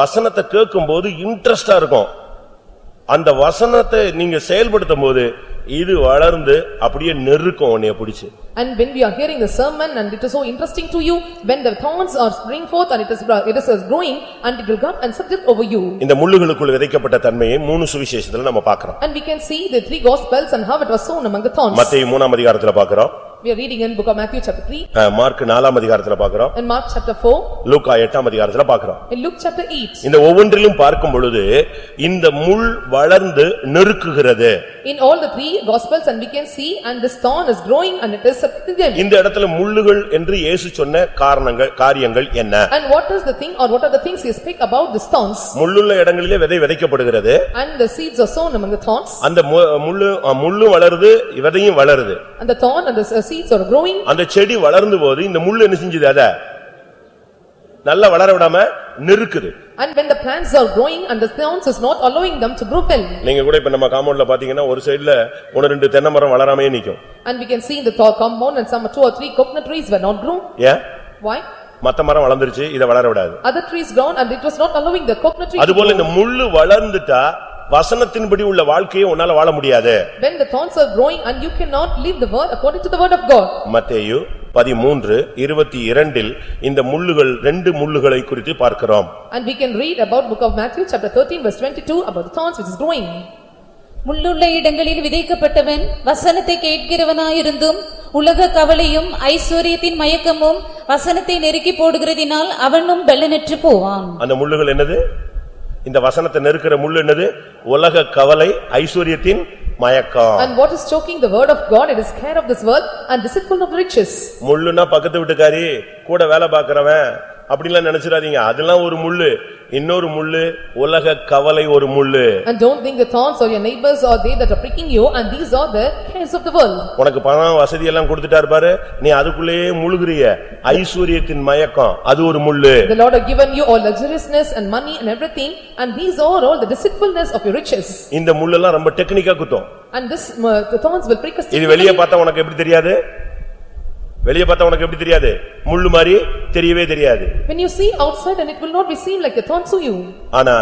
வசனத்தை கேட்கும்போது இன்ட்ரெஸ்டா இருக்கும். அந்த வசனத்தை நீங்க செயல்படுத்தும் போது இது வளர்ந்து அப்படியே நெருக்கும் உன்னைய பிடிச்சு And when we are hearing the sermon and it is so interesting to you, when the thorns are spring forth and it is, it is growing and it will come and subject over you. இந்த முள்ளுகளுக்குள் விதைக்கப்பட்ட தன்மையை மூணு சுவிசேஷத்துல நம்ம பார்க்கிறோம் And we can see the three gospels and how it was sown among the thorns. மத்தேயு மூணாம் அதிகாரத்துல பார்க்கிறோம் We are reading in book of Matthew chapter 3 ah, Mark நாலாம் அதிகாரத்துல பார்க்கிறோம் and Mark chapter 4 லூக்கா எட்டாம் அதிகாரத்துல பார்க்கிறோம் and Luke chapter 8. இந்த ஒவ்வொன்றிலும் பார்க்கும் பொழுது இந்த முள் வளர்ந்து நெருக்குகிறது In all the three gospels and we can see and this thorn is growing and it is subjecting them. இந்த இடத்துல முள்ளுகள் என்று இயேசு சொன்ன காரணங்கள் காரியங்கள் என்ன And what is the thing or what are the things he speak about the thorns? முள்ளுள்ள இடங்களிலே விதை விதைக்கப்படுகிறது And the seeds are sown among the thorns அந்த மு- முள்ளு அ, முள்ளும் வளருது விதையும் வளருது and the thorn and the uh, seeds are growing அந்த செடி வளர்ந்து போது இந்த முள்ளு என்ன செஞ்சது அத நல்லா வளர விடாம நெருக்குது and when the plants are growing and the thorns is not allowing them to grow well. நீங்க கூட இப்ப நம்ம காம்பவுண்ட்ல பாத்தீங்கன்னா ஒரு சைடுல ஒன்னு ரெண்டு தென்னை மரம் வளராமே நிக்கும் And we can see in the compound and some two or three coconut trees were not grown. ஏன் Why? மத்த மரம் வளர்ந்துருச்சு இத வளர விடாது Other trees grown and it was not allowing the coconut tree. அதுபோல இந்த. முள்ளு வளர்ந்துட்டா வசனத்தின்படி உள்ள வாழ்க்கையை உன்னால வாழ முடியாது When the thorns are growing and you cannot live the word according to the word of God. மத்தேயு பதிமூன்று இருபத்தி இரண்டில் இந்த முள்ளுகள் ரெண்டு முள்ளுகளை குறித்து பார்க்கிறோம் And we can read about book of Matthew chapter thirteen verse twenty-two about the thorns which is growing. முள்ளுள்ள இடங்களில் விதைக்கப்பட்டவன் வசனத்தை கேட்கிறவனாயிருந்தும் உலக கவலையும் ஐஸ்வர்யத்தின் மயக்கமும் வசனத்தை நெருக்கி போடுகிறதினால் அவனும் பெல்லனற்று போவான் அந்த முள்ளுகள் என்னது இந்த வசனத்தை நெருக்கிற முள்ளு என்னது உலக கவலை ஐஸ்வர்யத்தின் மயக்கம் And what is choking the word of God? It is care of this world and deceitful of riches. முள்ளுன்னா பக்கத்து வீட்டுக்காரி கூட வேலை பார்க்கறவன் அப்படிலாம் நினைச்சிடாதீங்க அதெல்லாம் ஒரு முள்ளு இன்னொரு முள்ளு உலக கவலை ஒரு முள்ளு And don't think the thorns or your neighbors are they that are pricking you and these are the cares of the world. உனக்கு பணம் வசதி எல்லாம் கொடுத்துட்டாரு பாரு நீ அதுக்குள்ளேயே முழுகுறிய ஐஸ்வர்யத்தின் மயக்கம் அது ஒரு முள்ளு The Lord have given you all luxuriousness and money and everything and these are all the deceitfulness of your riches. இந்த முள்ளெல்லாம் ரொம்ப டெக்னிக்கா குத்தும் And this, uh, the thorns will prick us. இது வெளியே பார்த்தா உனக்கு எப்படி தெரியாது வெளியே பார்த்தா உனக்கு எப்படி தெரியாது முள்ளு மாதிரி தெரியவே தெரியாது When you see outside and it will not be seen like a thorn to you. ஆனா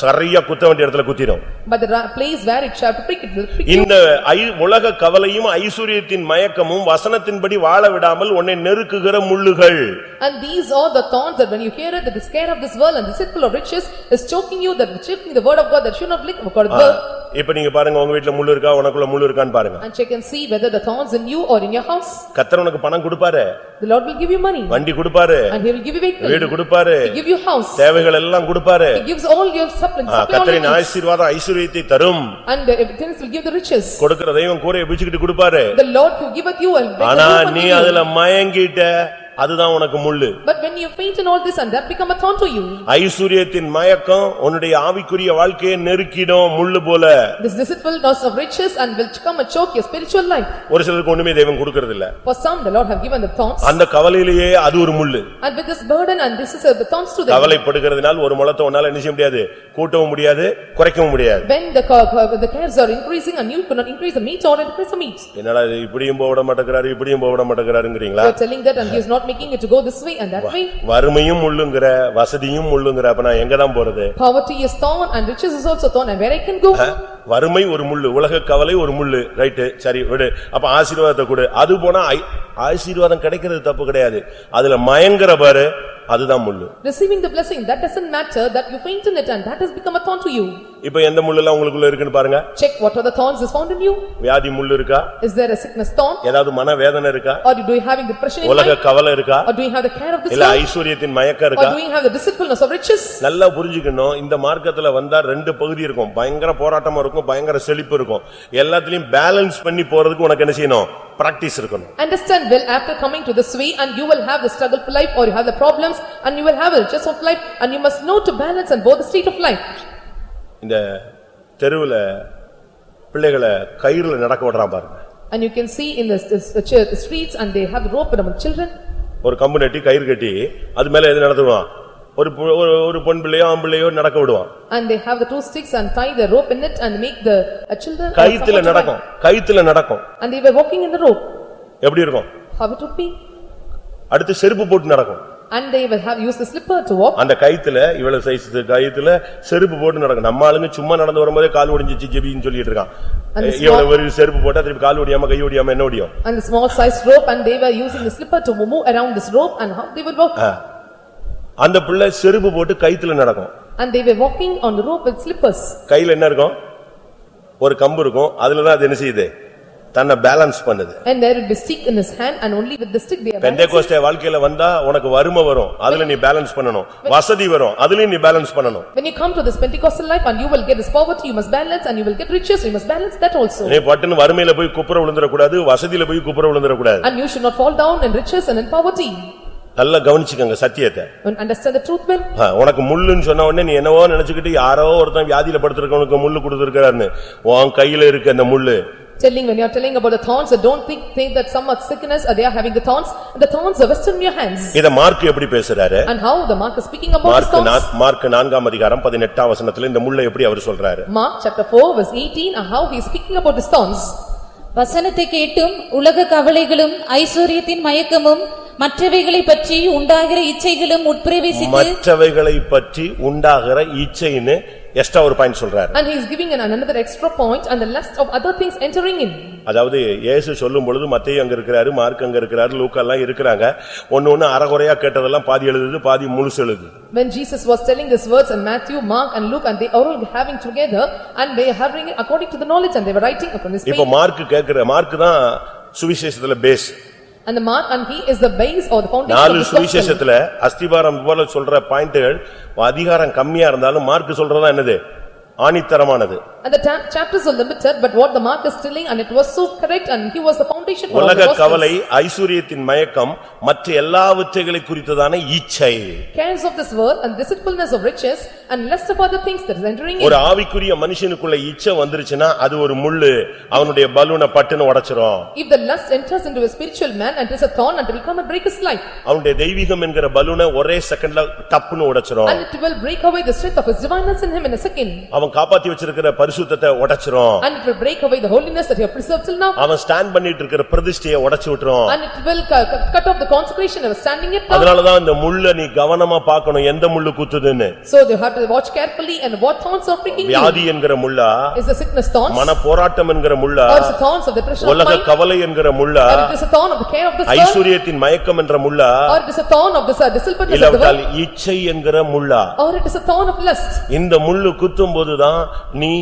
சரியா குத்த வேண்டிய இடத்துல குத்திடும் But the place where it shall prick, it will prick. இந்த உலக கவலையும் ஐஸ்வர்யத்தின் மயக்கமும் வசனத்தின்படி வாழ விடாமல் உன்னை நெருக்குகிற முள்ளுகள் And these are the thorns that when you hear it, that is care of this world and deceitful of riches is choking you, that choking the word of God that should not live according to the. இப்ப நீங்க பாருங்க உங்க வீட்டுல முள்ளு இருக்கா உனக்குள்ள முள்ளு இருக்கான்னு பாருங்க And check and see whether the thorns in you or in your house. கத்தர் உனக்கு பணம் கொடுப்பாரு The Lord will give you money வண்டி கொடுப்பாரு and he will give you வீடு vehicle. கொடுப்பாரு He give you house. தேவைகள் எல்லாம் கொடுப்பாரு He gives all your கத்தரின் needs. ஆசீர்வாதம் ஐஸ்வர்யத்தை தரும் And the evidence will give the riches. கொடுக்கிற தெய்வம் கூரையை பிச்சுக்கிட்டு கொடுப்பாரு The Lord who giveth you and ஆனா நீ. அதுல மயங்கிட்ட அதுதான் உனக்கு முள்ளு But when you faint in all this and that become a thorn to you. ஐஸ்வர்யத்தின் மயக்கம் உன்னுடைய ஆவிக்குரிய வாழ்க்கையை நெருக்கிடும் முள்ளு போல This deceitfulness of riches and will come and choke your spiritual life. ஒரு சிலருக்கு ஒண்ணுமே தெய்வம் கொடுக்கறது இல்ல For some, the Lord have given the thorns. அந்த கவலையிலேயே அது ஒரு முள்ளு And with this burden and this is a- the thorns to them. கவலைப்படுகிறதுனால் ஒரு முளத்தை உன்னால என்ன செய்ய முடியாது கூட்டவும் முடியாது குறைக்கவும் முடியாது When the ca- ca- the cares are increasing and you could not increase the meat or increase the meat. என்னடா இது இப்படியும் போக விட மாட்டேங்கிறாரு இப்படியும் போக விட மாட்டேங்கிறாருங்கிறீங்களா You are telling that and he is not making it to go this way and that way. வறுமையும் முள்ளுங்கிற வசதியும் முள்ளுங்கிற அப்ப நான் எங்கதான் போறது? Poverty is thorn and riches is also thorn and where I can go? வறுமை ஒரு முள்ளு உலக கவலை ஒரு முள்ளு. ரைட்டு சரி விடு. அப்ப ஆசீர்வாதத்தை கொடு. அது போனா ஆசீர்வாதம் கிடைக்கிறது தப்பு கிடையாது. அதுல மயங்கர பாரு. அதுதான் முள்ளு Receiving the blessing, that doesn't matter that you faint in it and that has become a thorn to you. இப்ப எந்த முள்ளெல்லாம் உங்களுக்குள்ள இருக்குன்னு பாருங்க Check what are the thorns is found in you. வியாதி முள்ளு இருக்கா Is there a sickness thorn? ஏதாவது மன வேதனை இருக்கா Or do you having depression in உலக? கவலை இருக்கா Or do you have the care of this இல்ல? ஐஸ்வர்யத்தின் மயக்கம் Or இருக்கா do you have the deceitfulness of riches? நல்லா புரிஞ்சுக்கணும் இந்த மார்க்கத்துல வந்தா ரெண்டு பகுதி இருக்கும் பயங்கர போராட்டமா இருக்கும் பயங்கர செழிப்பு இருக்கும் எல்லாத்துலயும் பேலன்ஸ் பண்ணி போறதுக்கு உனக்கு என்ன செய்யணும் பிராக்டிஸ் இருக்கணும் Understand well after coming to this way and you will have the struggle for life or you have the problems and you will have the riches of life and you must know to balance and both the state of life. இந்த தெருவுல பிள்ளைகளை கயிறுல நடக்க விடுறான் பாருங்க And you can see in the s- s- ch- streets and they have the rope among children ஒரு கம்பு நட்டி கயிறு கட்டி அது மேல எது நடத்துவான் ஒரு ஒரு- பொன் பிள்ளையோ ஆண் பிள்ளையோ நடக்க விடுவான் And they have the two sticks and tie the rope in it and make the uh, children. uh, கயித்துல நடக்கும் கயித்துல நடக்கும். And they were walking in the rope. எப்படி இருக்கும் How it would be? அடுத்து செருப்பு போட்டு நடக்கும் And they will have used the slipper to walk. அந்த கயித்துல இவ்வளவு சைஸ் கயித்துல செருப்பு போட்டு நடக்கும் நம்ம ஆளுங்க சும்மா நடந்து வரும்போதே கால் ஒடிஞ்சிச்சு ஜெபின்னு சொல்லிட்டு இருக்கான் இவ்வளவு ஒரு செருப்பு போட்டா திருப்பி கால் ஒடியாம கை ஒடியாம என்ன ஒடியும் And the small sized rope and they were using the slipper to move around this rope and how they would walk. அந்த பிள்ளை செருப்பு போட்டு கயித்துல நடக்கும் And they were walking on the rope with slippers. கையில என்ன இருக்கும் ஒரு கம்பு இருக்கும் அதுலதான் அது என்ன செய்யுது தன்னை பேலன்ஸ் பண்ணுது And there would be stick in his hand and only with the stick they are. Pentecost வாழ்க்கையில வந்தா உனக்கு வறுமை வரும் அதுல நீ பேலன்ஸ் பண்ணணும் வசதி வரும் அதுலயும் நீ பேலன்ஸ் பண்ணணும் When you come to this Pentecostal life and you will get this poverty, you must balance and you will get riches, you must balance that also. நீ பட்டுன்னு வறுமையில போய் குப்புற விழுந்துடக்கூடாது வசதியில போய் குப்புற விழுந்துடக்கூடாது And you should not fall down in riches and in poverty. நல்லா கவனிச்சுக்கங்க சத்தியத்தை And understand the truth well. ஆ, உனக்கு முள்ளுன்னு சொன்ன உடனே நீ என்னவோ நினைச்சுக்கிட்டு யாரோ ஒருத்தன் வியாதியில படுத்திருக்கவனுக்கு முள்ளு கொடுத்திருக்காருன்னு உன் கையில இருக்கு அந்த முள்ளு Telling, when you are telling about the thorns, so don't think, think that some are sickness or they are having the thorns. The thorns are vested in your hands. இத மார்க் எப்படி பேசுறாரு And how the Mark is speaking about the Mark thorns. நா- Mark நான்காம் அதிகாரம் பதினெட்டாம் வசனத்துல இந்த முள்ளை எப்படி அவர் சொல்றாரு Mark chapter four verse eighteen and how he is speaking about the thorns. வசனத்தை கேட்டும் உலக கவலைகளும் ஐஸ்வர்யத்தின் மயக்கமும் மற்றவைகளை பற்றி உண்டாகிற இச்சைகளும் உட்பிரவேசித்து மற்றவைகளை பற்றி உண்டாகிற இச்சைன்னு எக்ஸ்ட்ரா ஒரு பாயிண்ட் சொல்றாரு And he is giving an another extra point and the lust of other things entering in. அதாவது இயேசு சொல்லும் பொழுது மத்தேயு அங்க இருக்கிறாரு மார்க் அங்க இருக்கிறாரு லூக்கா எல்லாம் இருக்கிறாங்க ஒன்னு ஒன்னு அறகுறையா கேட்டதெல்லாம் பாதி எழுதுது பாதி முழுசு எழுதுது When Jesus was telling these words in Matthew, Mark and Luke and they are all having together and they are having according to the knowledge and they were writing upon this இப்ப. Mark கேக்குற Mark தான் சுவிசேஷத்துல பேஸ் And the Mark and he is the base or the foundation of நாலு this gospel. சுவிசேஷத்துல அஸ்திபாரம் போல சொல்ற பாயிண்ட்கள் அதிகாரம் கம்மியா இருந்தாலும் மார்க் சொல்றதா என்னது ஆணித்தரமானது And the ta- chapters are limited but what the Mark is telling and it was so correct and he was the foundation for all the உலக கவலை gospels. ஐஸ்வர்யத்தின் மயக்கம் மற்ற எல்லாவற்றைகளை குறித்ததான இச்சை Cares of this world and deceitfulness of riches and lust of other things that is entering in. ஒரு ஆவிக்குரிய மனுஷனுக்குள்ள இச்சை வந்துருச்சுன்னா அது ஒரு முள்ளு அவனுடைய பலூனை பட்டுன்னு உடைச்சிரும் If the lust enters into a spiritual man and is a thorn and it will come and break his life. அவனுடைய தெய்வீகம் என்கிற பலூனை ஒரே செகண்ட்ல டப்புன்னு உடைச்சிரும் And it will break away the strength of his divineness in him in a second. அவன் காப்பாத்தி வச்சிருக்கிற பரிசுத்தத்தை உடைச்சிரும் And it will break away the holiness that you have preserved till now. அவன் ஸ்டாண்ட் பண்ணிட்டு இருக்கிற பிரதிஷ்டையை உடைச்சு விட்டுரும் And it will cu- cu- cut off the consecration of standing it down. அதனாலதான் இந்த முள்ள நீ கவனமா பார்க்கணும் எந்த முள்ளு குத்துதுன்னு So you have to watch carefully and what thorns are pricking you. வியாதி என்கிற முள்ளா Is the sickness thorns? மன போராட்டம் என்கிற முள்ளா Or is the thorns of depression of உலக mind? கவலை என்கிற முள்ளா Or it is a thorn of the care of this world? ஐஸ்வர்யத்தின் மயக்கம் என்ற முள்ளா Or it is a thorn of this uh, deceitfulness of the இல்லாவிட்டால் world? இச்சை என்கிற முள்ளா Or it is a thorn of lust? இந்த முள்ளு குத்தும் போதுதான் நீ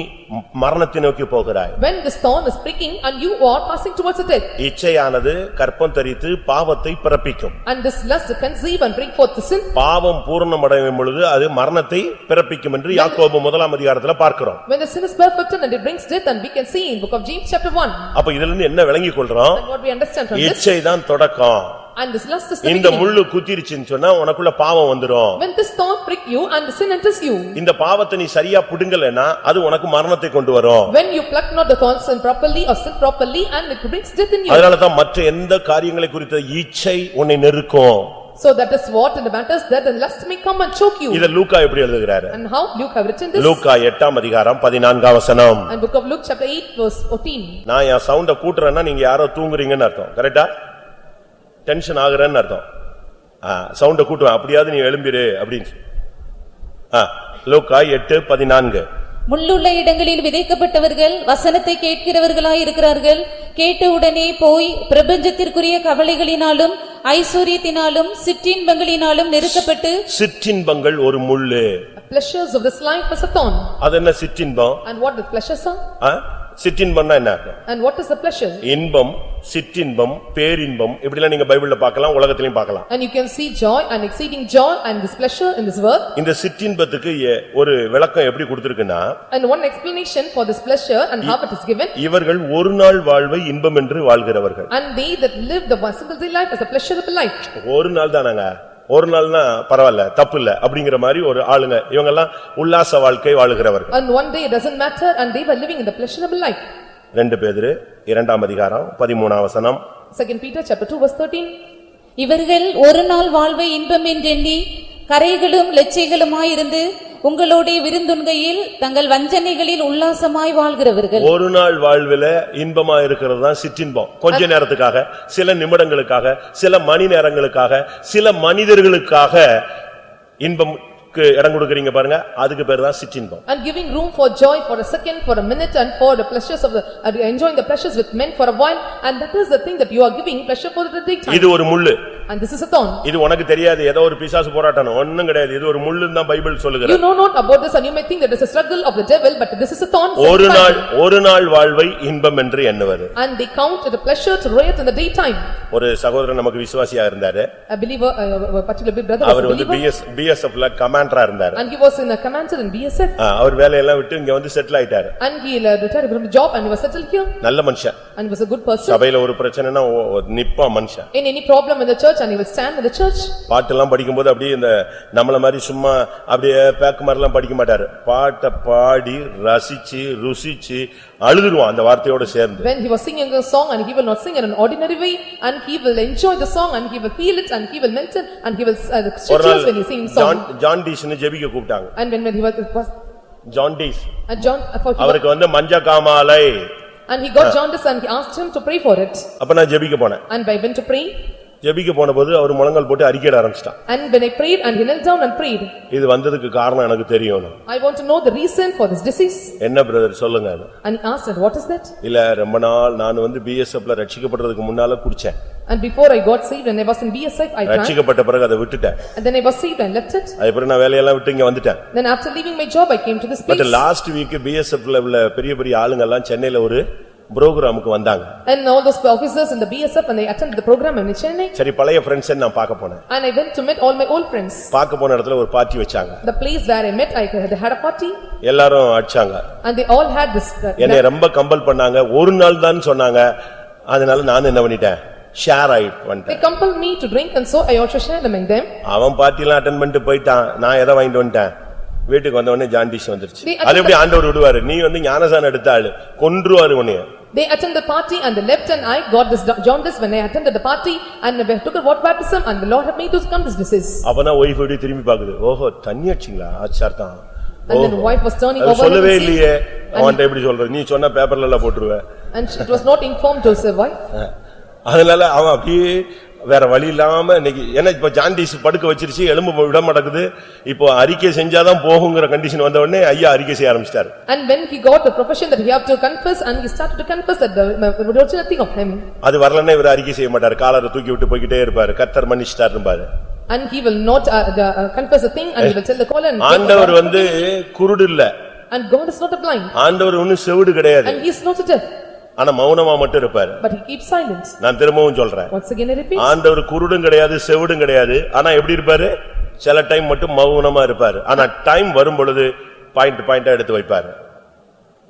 மரணத்தை நோக்கி போகிறாய் When this thorn is pricking and you are passing towards the death. இச்சையானது கற்பம் தரித்து பாவத்தை பிறப்பிக்கும் And this lust conceive and bring forth the sin. பாவம் பூரணமடையும் பொழுது அது மரணத்தை பிறப்பிக்கும் என்று யாக்கோபு முதலாம் அதிகாரத்துல பார்க்கிறோம் When the sin is perfected and it brings death and we can see in book of James chapter one. அப்ப இதுல இருந்து என்ன விளங்கிக் கொள்றோம் what we understand from this. இச்சை தான் தொடக்கம் And this lust is the இந்த beginning. முள்ளு குத்திருச்சுன்னு சொன்னா உனக்குள்ள பாவம் வந்துரும் When this thorn prick you and the sin enters you. இந்த பாவத்தை நீ சரியா புடுங்கலைன்னா அது உனக்கு மரணத்தை கொண்டு வரும் When you pluck not the thorns sin properly or sin properly and it brings death in you. அதனாலதான் மற்ற எந்த காரியங்களை குறித்த இச்சை உன்னை நெருக்கும் So that is what in the matters that the lust may come and choke you. இத லூக்கா எப்படி எழுதுகிறாரு And how Luke have written this? லூக்கா எட்டாம் அதிகாரம் பதினான்காம் வசனம் And book of Luke chapter eight verse fourteen. நான் என் சவுண்ட கூட்டுறேன்னா நீங்க யாரோ தூங்குறீங்கன்னு அர்த்தம் கரெக்டா டென்ஷன் ஆகுறேன்னு அர்த்தம். சவுண்ட கூட்டுவேன். அப்படியாவது நீ எழும்பிரு அப்படின்னு லூக்கா எட்டு பதினான்கு. முள்ளுள்ள இடங்களில் விதைக்கப்பட்டவர்கள் வசனத்தை கேட்கிறவர்களாய் இருக்கிறார்கள். கேட்டவுடனே போய் பிரபஞ்சத்திற்குரிய கவலைகளினாலும் ஐஸ்வர்யத்தினாலும் சிற்றின்பங்களினாலும் நெருக்கப்பட்டு சிற்றின்பங்கள் ஒரு முள்ளு. Pleasures of this life is a thorn. அது என்ன சிற்றின்பம்? And what the pleasures are? ஆ? சிற்றின்பம்னா என்ன அர்த்தம் And what is the pleasure? இன்பம் சிற்றின்பம் பேரின்பம் இப்படிலாம் நீங்க பைபிள்ல பார்க்கலாம் உலகத்திலயும் பார்க்கலாம் And you can see joy and exceeding joy and this pleasure in this world. இந்த சிற்றின்பத்துக்கு எ- ஒரு விளக்கம் எப்படி கொடுத்திருக்குன்னா And one explanation for this pleasure and how it is given. இவர்கள் ஒரு நாள் வாழ்வை இன்பம் என்று வாழ்கிறவர்கள் And they that live the single day life as a pleasurable life. ஒரு நாள் தானங்க ஒரு நாள்னா பரவாயில்ல தப்பு இல்ல அப்படிங்கிற மாதிரி ஒரு ஆளுங்க இவங்கெல்லாம் உல்லாச வாழ்க்கை வாழுகிறவர்கள் And one day it doesn't matter and they were living in the pleasurable life. ரெண்டு பேரு இரண்டாம் அதிகாரம் பதிமூணாம் வசனம் Second Peter chapter two verse thirteen. இவர்கள் ஒரு நாள் வாழ்வை இன்பம் என்றெண்ணி கரைகளும் லட்சைகளுமாயிருந்து உங்களோடே விருந்துண்கையில் தங்கள் வஞ்சனைகளில் உல்லாசமாய் வாழ்கிறவர்கள். ஒரு நாள் வாழ்வில இன்பமா இருக்கிறது தான் சிற்றின்பம். கொஞ்ச நேரத்துக்காக சில நிமிடங்களுக்காக சில மணி நேரங்களுக்காக சில மனிதர்களுக்காக இன்பம்க்கு இடம் கொடுக்கறீங்க பாருங்க அதுக்கு பேர் தான் சிற்றின்பம் And giving room for joy for a second, for a minute and for the pleasures of the, and enjoying the pleasures with men for a while. And that is the thing that you are giving pleasure for the daytime. இது ஒரு முள்ளு And this is a thorn. இது உனக்கு தெரியாது ஏதோ ஒரு பிசாசு போராட்டம் ஒண்ணும் கிடையாது இது ஒரு முள்ளுன்னு தான் பைபிள் You சொல்லுகிறது know not about this and you may think that it's a struggle of the devil, but this is a thorn. ஒரு the நாள். ஒரு நாள் வாழ்வை இன்பம் என்று எண்ணுவது And they count a pleasure to riot in the daytime. ஒரு சகோதரன் நமக்கு விசுவாசியா இருந்தாரு A believer, uh, a particular brother அவர் வந்து believer. பிஎஸ் பிஎஸ்எஃப்ல கமாண்டரா இருந்தாரு And he was in a commander in BSF. அவர் வேலையெல்லாம் விட்டு இங்க வந்து செட்டில் ஆயிட்டாரு And he uh, retired from the job and he was settled here. நல்ல மனுஷன் And was a good person. சபையில ஒரு பிரச்சனைனா நிப்பான் மனுஷன் In any problem in the church and he will stand in the church. பாட்டெல்லாம் படிக்கும்போது அப்படியே இந்த நம்மள மாதிரி சும்மா அப்படியே பேக்கு மாதிரிலாம் படிக்க மாட்டாரு பாட்டை பாடி ரசிச்சு ருசிச்சு அழுதுருவான் அந்த வார்த்தையோட சேர்ந்து When he was singing a song and he will not sing in an ordinary way and he will enjoy the song and he will feel it and he will mention and he will uh, நாள் when he sings song. John டீஸ்னு ஜெபிக்க கூப்பிட்டாங்க And when when he was, was John tease and John, I thought he was- அவருக்கு வந்து மஞ்ச காமாலை and he got jaundice and he asked him to pray for it. அப்ப நான் ஜெபிக்க போனேன் And I went to pray ஜெபிக்க போன போது அவர் முழங்கால் போட்டு அறிக்கையிட ஆரம்பிச்சிட்டான் and when I prayed and he knelt down and prayed. இது வந்ததுக்கு காரணம் எனக்கு தெரியும் I want to know the reason for this disease. என்ன பிரதர் சொல்லுங்க அது. And he asked, "And what is that? இல்ல ரொம்ப நாள் நான் வந்து பிஎஸ்எஃப்ல ரட்சிக்கப்படுறதுக்கு முன்னால குடிச்சேன் And before I got saved and I was in BSF, I drank. ரட்சிக்கப்பட்ட பிறகு அதை விட்டுட்டேன் And then I was saved and left it. அதுக்கப்புறம் நான் வேலையெல்லாம் விட்டு இங்க வந்துட்டேன் Then after leaving my job, I came to this but place. Last week பிஎஸ்எஃப்ல உள்ள பெரிய பெரிய ஆளுங்க எல்லாம் சென்னையில ஒரு புரோகிராமுக்கு வந்தாங்க And all those officers in the BSF and they attended the program in Chennai. சரி பழைய ஃப்ரெண்ட்ஸ் நான் பார்க்க போனேன் And I went to meet all my old friends. பார்க்க போன இடத்துல ஒரு பார்ட்டி வச்சாங்க The place where I met, I they had a party எல்லாரும் அடிச்சாங்க and they all had this. uh, என்னை ரொம்ப கம்பல் பண்ணாங்க ஒரு நாள் தான் சொன்னாங்க அதனால நான் என்ன பண்ணிட்டேன் ஷேர் They வந்துட்டேன் compelled me to drink and so I also shared among them. அவன் பார்ட்டிலாம் அட்டன் பண்ணிட்டு போயிட்டான் நான் எதை வாங்கிட்டு வந்துட்டேன் வீட்டுக்கு வந்த உடனே ஜாண்டிஸ் வந்துருச்சு அது எப்படி ஆண்டவர் விடுவாரு நீ வந்து ஞானசான எடுத்த ஆளு கொன்றுவாரு உன்னைய They attended the party and they left and I got this jaundice when I attended the party and I took a water baptism and the Lord had me to come this disease. அப்பதான் wife எப்படி திரும்பி பாக்குது ஓஹோ தண்ணி அடிச்சிங்களா அச்சார்தான் And then wife was turning over சொல்லவே இல்லையே அவன்கிட்ட எப்படி சொல்ற நீ சொன்ன பேப்பர்ல எல்லாம் போட்டுருவ And it was not informed to his wife. அதனால அவன் அப்படியே வேற வழி இல்லாம இன்னைக்கு ஏன்னா இப்ப ஜாண்டிஸ் படுக்க வச்சிருச்சு எலும்பு விட மாட்டேங்குது இப்போ அறிக்கை செஞ்சாதான் போகுங்கிற கண்டிஷன் வந்த உடனே ஐயா அறிக்கை செய்ய ஆரம்பிச்சிட்டாரு And when he got the profession that he have to confess and he started to confess that the the original thing of him. அது வரலன்னா இவர் அறிக்கை செய்ய மாட்டாரு காலரை தூக்கி விட்டு போய்கிட்டே இருப்பாரு கத்தர் மன்னிச்சிட்டாரு இருப்பாரு And he will not uh, the, uh, confess a thing and he will tell the caller and. ஆண்டவர் வந்து குருடு இல்ல And God is not a blind ஆண்டவர் ஒண்ணும் செவிடு கிடையாது and he is not a deaf, ஆனா மௌனமா மட்டும் இருப்பாரு. But he keeps silent. நான் திரும்பவும் சொல்றேன். Once again I repeat. ஆண்டவர் குருடும் கிடையாது செவிடும் கிடையாது. ஆனா எப்படி இருப்பாரு? சில டைம் மட்டும் மௌனமா இருப்பாரு. ஆனா டைம் வரும் பொழுது பாயிண்ட் பாயிண்டா எடுத்து வைப்பாரு.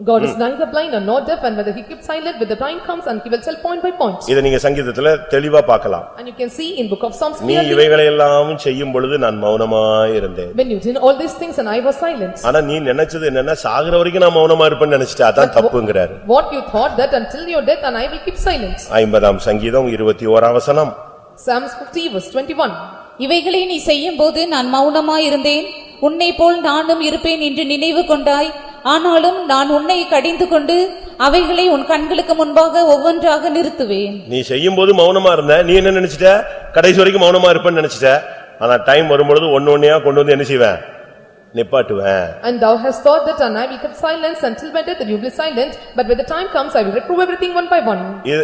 God is neither blind nor not deaf and whether he keeps silent when the time comes and he will tell point by point. இத நீங்க சங்கீதத்துல தெளிவா பார்க்கலாம் And you can see in book of Psalms நீ இவைகளை எல்லாம் செய்யும் பொழுது நான் மௌனமா இருந்தேன் when you did all these things and I was silent. ஆனா நீ நினைச்சது என்னன்னா சாகுற வரைக்கும் நான் மௌனமா இருப்பேன்னு நினைச்சிட்டா அதான் தப்புங்கிறாரு What you thought that until your death and I will keep silent. ஐம்பதாம் சங்கீதம் இருபத்தி ஓராம் வசனம் Psalms fifty verse twenty-one. இவைகளை நீ செய்யும்போது நான் மௌனமாயிருந்தேன் உன்னை போல் நானும் இருப்பேன் என்று நினைவு கொண்டாய் ஆனாலும் நான் உன்னை கடிந்து கொண்டு அவைகளை உன் கண்களுக்கு முன்பாக ஒவ்வொன்றாக நிறுத்துவேன் நீ செய்யும் போது மௌனமா இருந்த நீ என்ன நினைச்சிட்ட கடைசி வரைக்கும் மௌனமா இருப்பேன்னு நினைச்சிட்ட ஆனா டைம் வரும்பொழுது ஒன்னு ஒன்னையா கொண்டு வந்து என்ன செய்வேன் நிப்பாட்டுவேன் And thou hast thought that and I will keep silence until my death and you will be silent. But when the time comes, I will reprove everything one by one.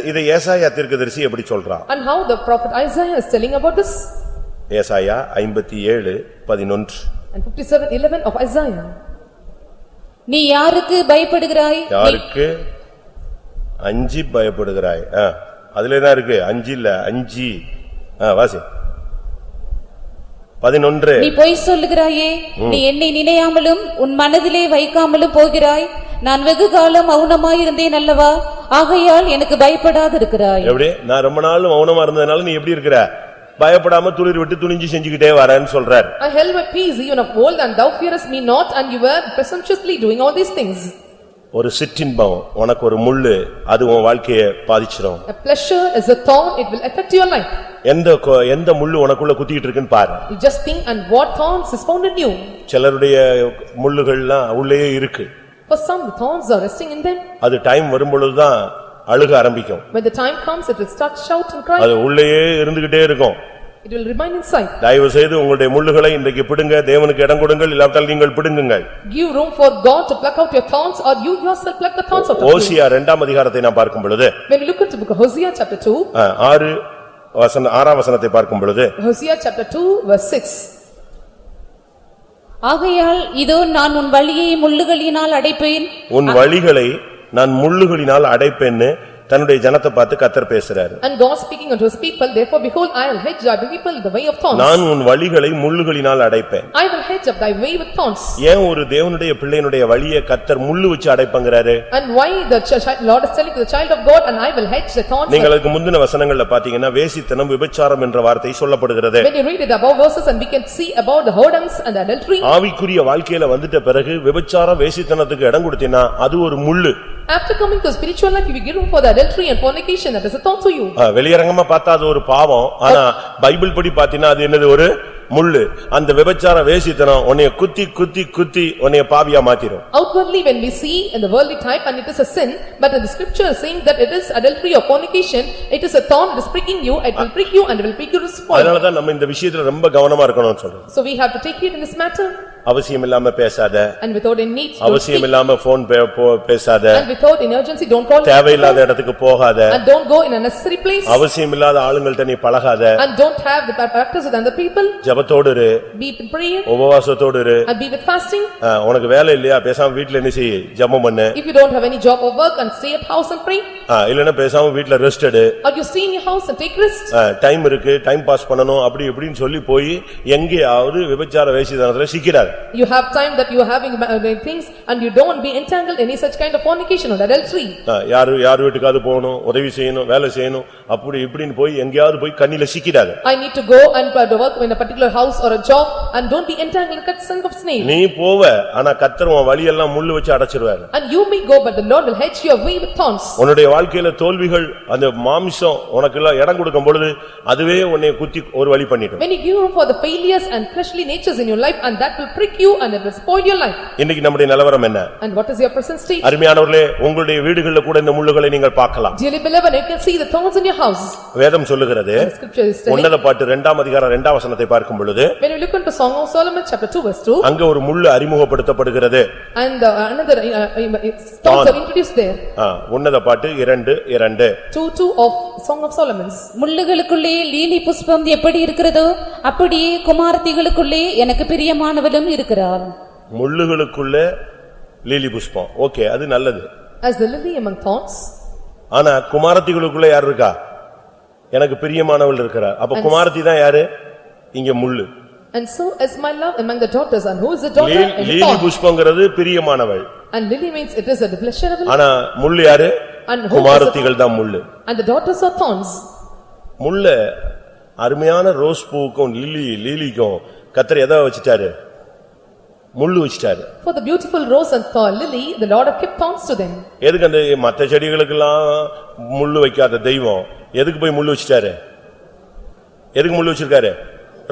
இது- ஏசாயா தீர்க்கதரிசி எப்படி சொல்றான் And how the prophet Isaiah is telling about this. ஏசாயா ஐம்பத்தி ஏழு பதினொன்று And fifty-seven eleven of Isaiah. நீ யாருக்கு பயப்படுகிறாய்? யாருக்கு? அஞ்சி பயப்படுகிறாய். அதுலதான் இருக்கு? அஞ்சு இல்ல அஞ்சி. வாசி. பதினொன்று. நீ பொய் சொல்லுகிறாயே. நீ என்னை நினையாமலும் உன் மனதிலே வைக்காமலும் போகிறாய். நான் வெகு காலம் மௌனமாயிருந்தேன் அல்லவா? ஆகையால் எனக்கு பயப்படாதிருக்கிறாய். எப்படி? நான் ரொம்ப நாள் மௌனமா இருந்ததுனால நீ எப்படி இருக்கிற? பயப்படாம துளிர் விட்டு துணிஞ்சு செஞ்சுக்கிட்டே வரேன்னு சொல்றாரு I held my peace even of old and thou fearest me not and you were presumptuously doing all these things. ஒரு சிற்றின்பம் உனக்கு ஒரு முள்ளு அது உன் வாழ்க்கைய பாதிச்சிரும் A pleasure is a thorn, it will affect your life. எந்த எந்த முள்ளு உனக்குள்ள குத்திக்கிட்டு இருக்குன்னு பாரு You just think and what thorns is found in you. சிலருடைய முள்ளுகள்லாம் உள்ளேயே இருக்கு For some, thorns are resting in them. அது டைம் வரும்பொழுதுதான் அழுக ஆரம்பிக்கும் When the time comes, it will start shout and cry. அது உள்ளேயே இருந்துகிட்டே இருக்கும் It will remain inside. தயவு செய்து உங்களுடைய முள்ளுகளை இன்றைக்கு பிடுங்க தேவனுக்கு இடம் கொடுங்கள் இல்லாவிட்டால் நீங்கள் பிடுங்குங்கள் Give room for God to pluck out your thorns or you yourself pluck the thorns of you. ஓசியா இரண்டாம் அதிகாரத்தை நான் பார்க்கும் பொழுது When we look at the book of Hosea chapter 2, ஆ, ஆறு வசன ஆறாம் வசனத்தை பார்க்கும் பொழுது Hosea chapter 2 verse 6. ஆகையால் இதோ நான் உன் வழியை முள்ளுகளினால் அடைப்பேன் உன் வழிகளை நான் முள்ளுகளினால் அடைப்பேன்னு தன்னுடைய ஜனத்தை பார்த்து கத்தர் பேசுறாரு And God speaking unto his people, therefore behold, I will hedge thy people the way of thorns. நான் உன் வழிகளை முள்ளுகளினால் அடைப்பேன் I will hedge up thy way with thorns. ஏன் ஒரு தேவனுடைய பிள்ளையினுடைய வழியை கத்தர் முள்ளு வச்சு அடைப்பங்கிறாரு And why the ch- ch- Lord is telling to the child of God, and I will hedge the thorns. நீங்கள் அதுக்கு முந்தின வசனங்கள்ல பாத்தீங்கன்னா வேசித்தனம் விபச்சாரம் என்ற வார்த்தை சொல்லப்படுகிறது When you read it above verses and we can see about the whoredoms and the adultery. ஆவிக்குரிய வாழ்க்கையில வந்துட்ட பிறகு விபச்சாரம் வேசித்தனத்துக்கு இடம் கொடுத்தீங்கன்னா அது ஒரு முள்ளு After coming to spiritual life, you will give room for the adultery and fornication, that is a thorn to you. ஆ, வெளியரங்கமா பார்த்தா அது ஒரு பாவம் ஆனா பைபிள் படி பாத்தீங்கன்னா அது என்னது ஒரு முள்ளு அந்த விபச்சார வேசித்தனம் உன்னைய குத்தி குத்தி குத்தி உன்னைய பாவியா மாத்திரும் Outwardly, when we see in the worldly type and it is a sin, but in the scripture is saying that it is adultery or fornication, it is a thorn, it is pricking you, it will prick you and it will prick you to spoil. அதனாலதான் நம்ம இந்த விஷயத்துல ரொம்ப கவனமா இருக்கணும்னு சொல்றோம் So we have to take heed in this matter அவசியம் இல்லாம பேசாத and without any need, அவசியம். இல்லாம போன் பேசாத And without any urgency, don't call. தேவையில்லாத இடத்துக்கு போகாத And don't go in a necessary place. அவசியம் இல்லாத ஆளுங்கள்ட்ட நீ பழகாத And don't have the practice with other people. ஜெபத்தோடு இரு Be in prayer உபவாசத்தோடு இரு and be with fasting. ஆ, உனக்கு வேலை இல்லையா பேசாம வீட்ல என்ன செய்ய ஜெபம் பண்ணு If you don't have any job or work and stay at house and pray. ஆ, இல்லைன்னா பேசாம வீட்ல ரெஸ்ட் எடு Or you stay in your house and take rest. Time இருக்கு டைம் பாஸ் பண்ணணும் அப்படி இப்படின்னு சொல்லி போய் எங்கேயாவது விபச்சார வேசிதனத்துல சிக்கிறாரு You have time that you are having uh, things and you don't be entangled in any such kind of fornication or adultery. ஆ, யாரு யார் வீட்டுக்காவது போகணும் உதவி செய்யணும் வேலை செய்யணும் அப்படி இப்படின்னு போய் எங்கேயாவது போய் கண்ணில சிக்கிறாரு I need to go and uh, work in a particular house or a job and don't be entangled in a son of snail. நீ போவ ஆனா கத்தர் உன் வழியெல்லாம் முள்ளு வச்சு அடைச்சிருவாரு And you may go, but the Lord will hedge your way with thorns. உன்னுடைய வாழ்க்கையில தோல்விகள் அந்த மாமிசம் உனக்கு எல்லாம் இடம் கொடுக்கும் பொழுது அதுவே உன்னை குத்தி ஒரு வழி பண்ணிடும் When you give room for the failures and fleshly natures in your life and that will prick you and it will spoil your life. இன்னைக்கு நம்முடைய நிலவரம் என்ன And what is your present state? அருமையானவர்களே உங்களுடைய வீடுகளில் கூட இந்த முள்ளுகளை நீங்கள் பார்க்கலாம் Dearly beloved, you can see the thorns in your house. வேதம் சொல்லுகிறது The scripture is telling. உன்னத பாட்டு இரண்டாம் அதிகாரம் இரண்டாம் வசனத்தை பார்க்கும் பொழுது When you look into Song of Solomon, chapter 2, verse 2, அங்க ஒரு முள்ளு அறிமுகப்படுத்தப்படுகிறது. and uh, another uh, uh, thorns are introduced there. ஆ, உன்னத பாட்டு இரண்டு இரண்டு. 2, 2 of Song of Solomon's. முள்ளுகளுக்குள்ளே லீலி புஷ்பம் எப்படி இருக்கிறதோ அப்படியே குமாரத்திகளுக்குள்ளே எனக்கு பிரியமானவளும் இருக்கிறாள். முள்ளுகளுக்குள்ள லீலி புஷ்பம். ஓகே அது நல்லது. As the lily among thorns, ஆனா குமாரத்திகளுக்குள்ள யார் இருக்கா? எனக்கு பிரியமானவள் இருக்கிறார் அப்ப குமாரத்தி தான் யாரு? இங்க முள்ளு and so is my love among the daughters, and who is the daughter? the lily thorn. புஷ்பங்கிறது பிரியமானவள் And lily means it is a pleasurable, ஆனா முள்ளு யாரு And who is the- குமாரத்திகள் தான் முள்ளு and the daughters are thorns. முள்ள அருமையான ரோஸ் பூவுக்கும் லில்லி லீலிக்கும் கத்தர் எதை வச்சுட்டாரு முள்ளு வச்சுட்டாரு For the beautiful rose and thorn lily, the Lord have kept thorns to them. எதுக்கு அந்த மத்த செடிகளுக்கெல்லாம் முள்ளு வைக்காத தெய்வம் எதுக்கு போய் முள்ளு வச்சுட்டாரு எதுக்கு முள்ளு வச்சிருக்காரு